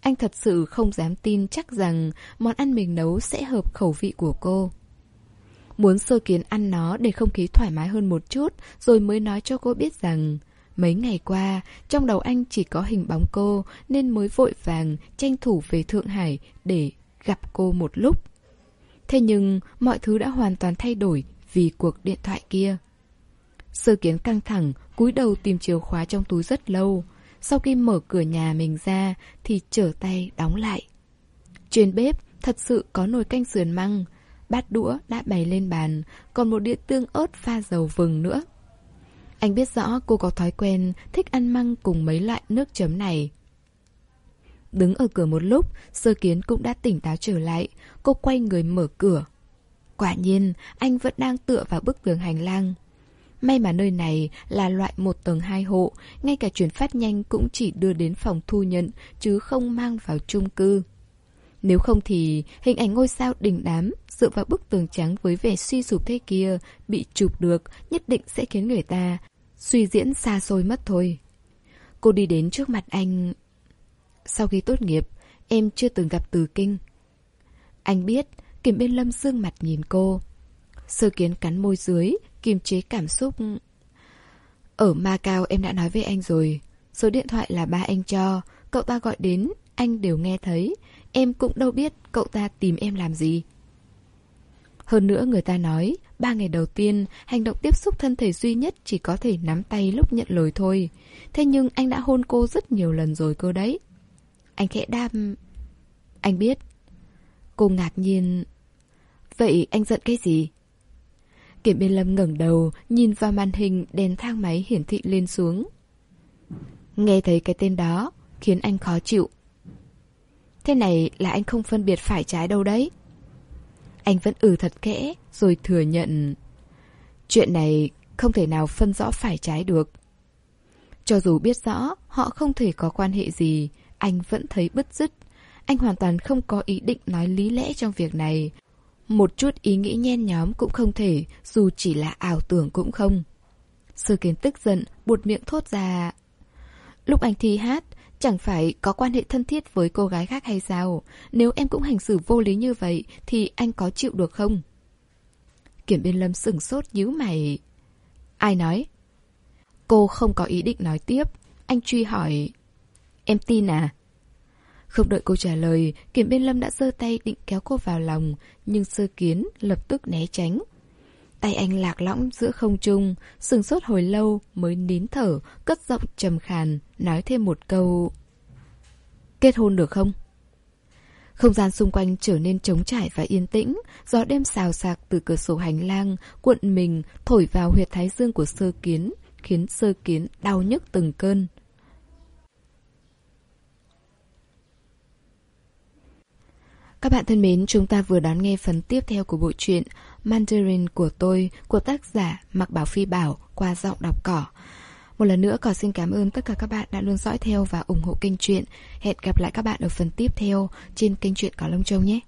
Anh thật sự không dám tin chắc rằng món ăn mình nấu sẽ hợp khẩu vị của cô. Muốn sơ kiến ăn nó để không khí thoải mái hơn một chút Rồi mới nói cho cô biết rằng Mấy ngày qua, trong đầu anh chỉ có hình bóng cô Nên mới vội vàng tranh thủ về Thượng Hải để gặp cô một lúc. Thế nhưng mọi thứ đã hoàn toàn thay đổi vì cuộc điện thoại kia. Sơ kiến căng thẳng, cúi đầu tìm chìa khóa trong túi rất lâu. Sau khi mở cửa nhà mình ra thì trở tay đóng lại. Trên bếp thật sự có nồi canh sườn măng bát đũa đã bày lên bàn, còn một đĩa tương ớt pha dầu vừng nữa. Anh biết rõ cô có thói quen thích ăn măng cùng mấy loại nước chấm này. Đứng ở cửa một lúc, sơ kiến cũng đã tỉnh táo trở lại, cô quay người mở cửa. Quả nhiên, anh vẫn đang tựa vào bức tường hành lang. May mà nơi này là loại một tầng hai hộ, ngay cả chuyển phát nhanh cũng chỉ đưa đến phòng thu nhận, chứ không mang vào chung cư. Nếu không thì hình ảnh ngôi sao đình đám dựa vào bức tường trắng với vẻ suy sụp thế kia bị chụp được nhất định sẽ khiến người ta suy diễn xa xôi mất thôi. Cô đi đến trước mặt anh. Sau khi tốt nghiệp, em chưa từng gặp từ kinh. Anh biết, Kiểm bên lâm dương mặt nhìn cô. Sơ kiến cắn môi dưới, kiềm chế cảm xúc. Ở Macau em đã nói với anh rồi. Số điện thoại là ba anh cho. Cậu ta gọi đến, anh đều nghe thấy. Em cũng đâu biết cậu ta tìm em làm gì. Hơn nữa người ta nói, ba ngày đầu tiên, hành động tiếp xúc thân thể duy nhất chỉ có thể nắm tay lúc nhận lời thôi. Thế nhưng anh đã hôn cô rất nhiều lần rồi cơ đấy. Anh khẽ đam... Anh biết. Cô ngạc nhiên... Vậy anh giận cái gì? Kiểm biên lâm ngẩng đầu, nhìn vào màn hình đèn thang máy hiển thị lên xuống. Nghe thấy cái tên đó, khiến anh khó chịu. Thế này là anh không phân biệt phải trái đâu đấy. Anh vẫn ừ thật kẽ, rồi thừa nhận. Chuyện này không thể nào phân rõ phải trái được. Cho dù biết rõ họ không thể có quan hệ gì, anh vẫn thấy bứt rứt. Anh hoàn toàn không có ý định nói lý lẽ trong việc này. Một chút ý nghĩ nhen nhóm cũng không thể, dù chỉ là ảo tưởng cũng không. Sư kiến tức giận, buột miệng thốt ra. Lúc anh thi hát, chẳng phải có quan hệ thân thiết với cô gái khác hay sao? Nếu em cũng hành xử vô lý như vậy, thì anh có chịu được không? Kiểm biên lâm sửng sốt nhíu mày. Ai nói? Cô không có ý định nói tiếp. Anh truy hỏi. Em tin à? Không đợi cô trả lời, Kiểm Biên Lâm đã giơ tay định kéo cô vào lòng, nhưng sơ kiến lập tức né tránh. Tay anh lạc lõng giữa không trung, sừng sốt hồi lâu mới nín thở, cất giọng trầm khàn, nói thêm một câu. Kết hôn được không? Không gian xung quanh trở nên trống trải và yên tĩnh, gió đêm xào xạc từ cửa sổ hành lang, cuộn mình, thổi vào huyệt thái dương của sơ kiến, khiến sơ kiến đau nhức từng cơn. Các bạn thân mến, chúng ta vừa đón nghe phần tiếp theo của bộ truyện Mandarin của tôi, của tác giả Mạc Bảo Phi Bảo qua giọng đọc cỏ. Một lần nữa, cỏ xin cảm ơn tất cả các bạn đã luôn dõi theo và ủng hộ kênh truyện. Hẹn gặp lại các bạn ở phần tiếp theo trên kênh truyện Cỏ Lông Châu nhé.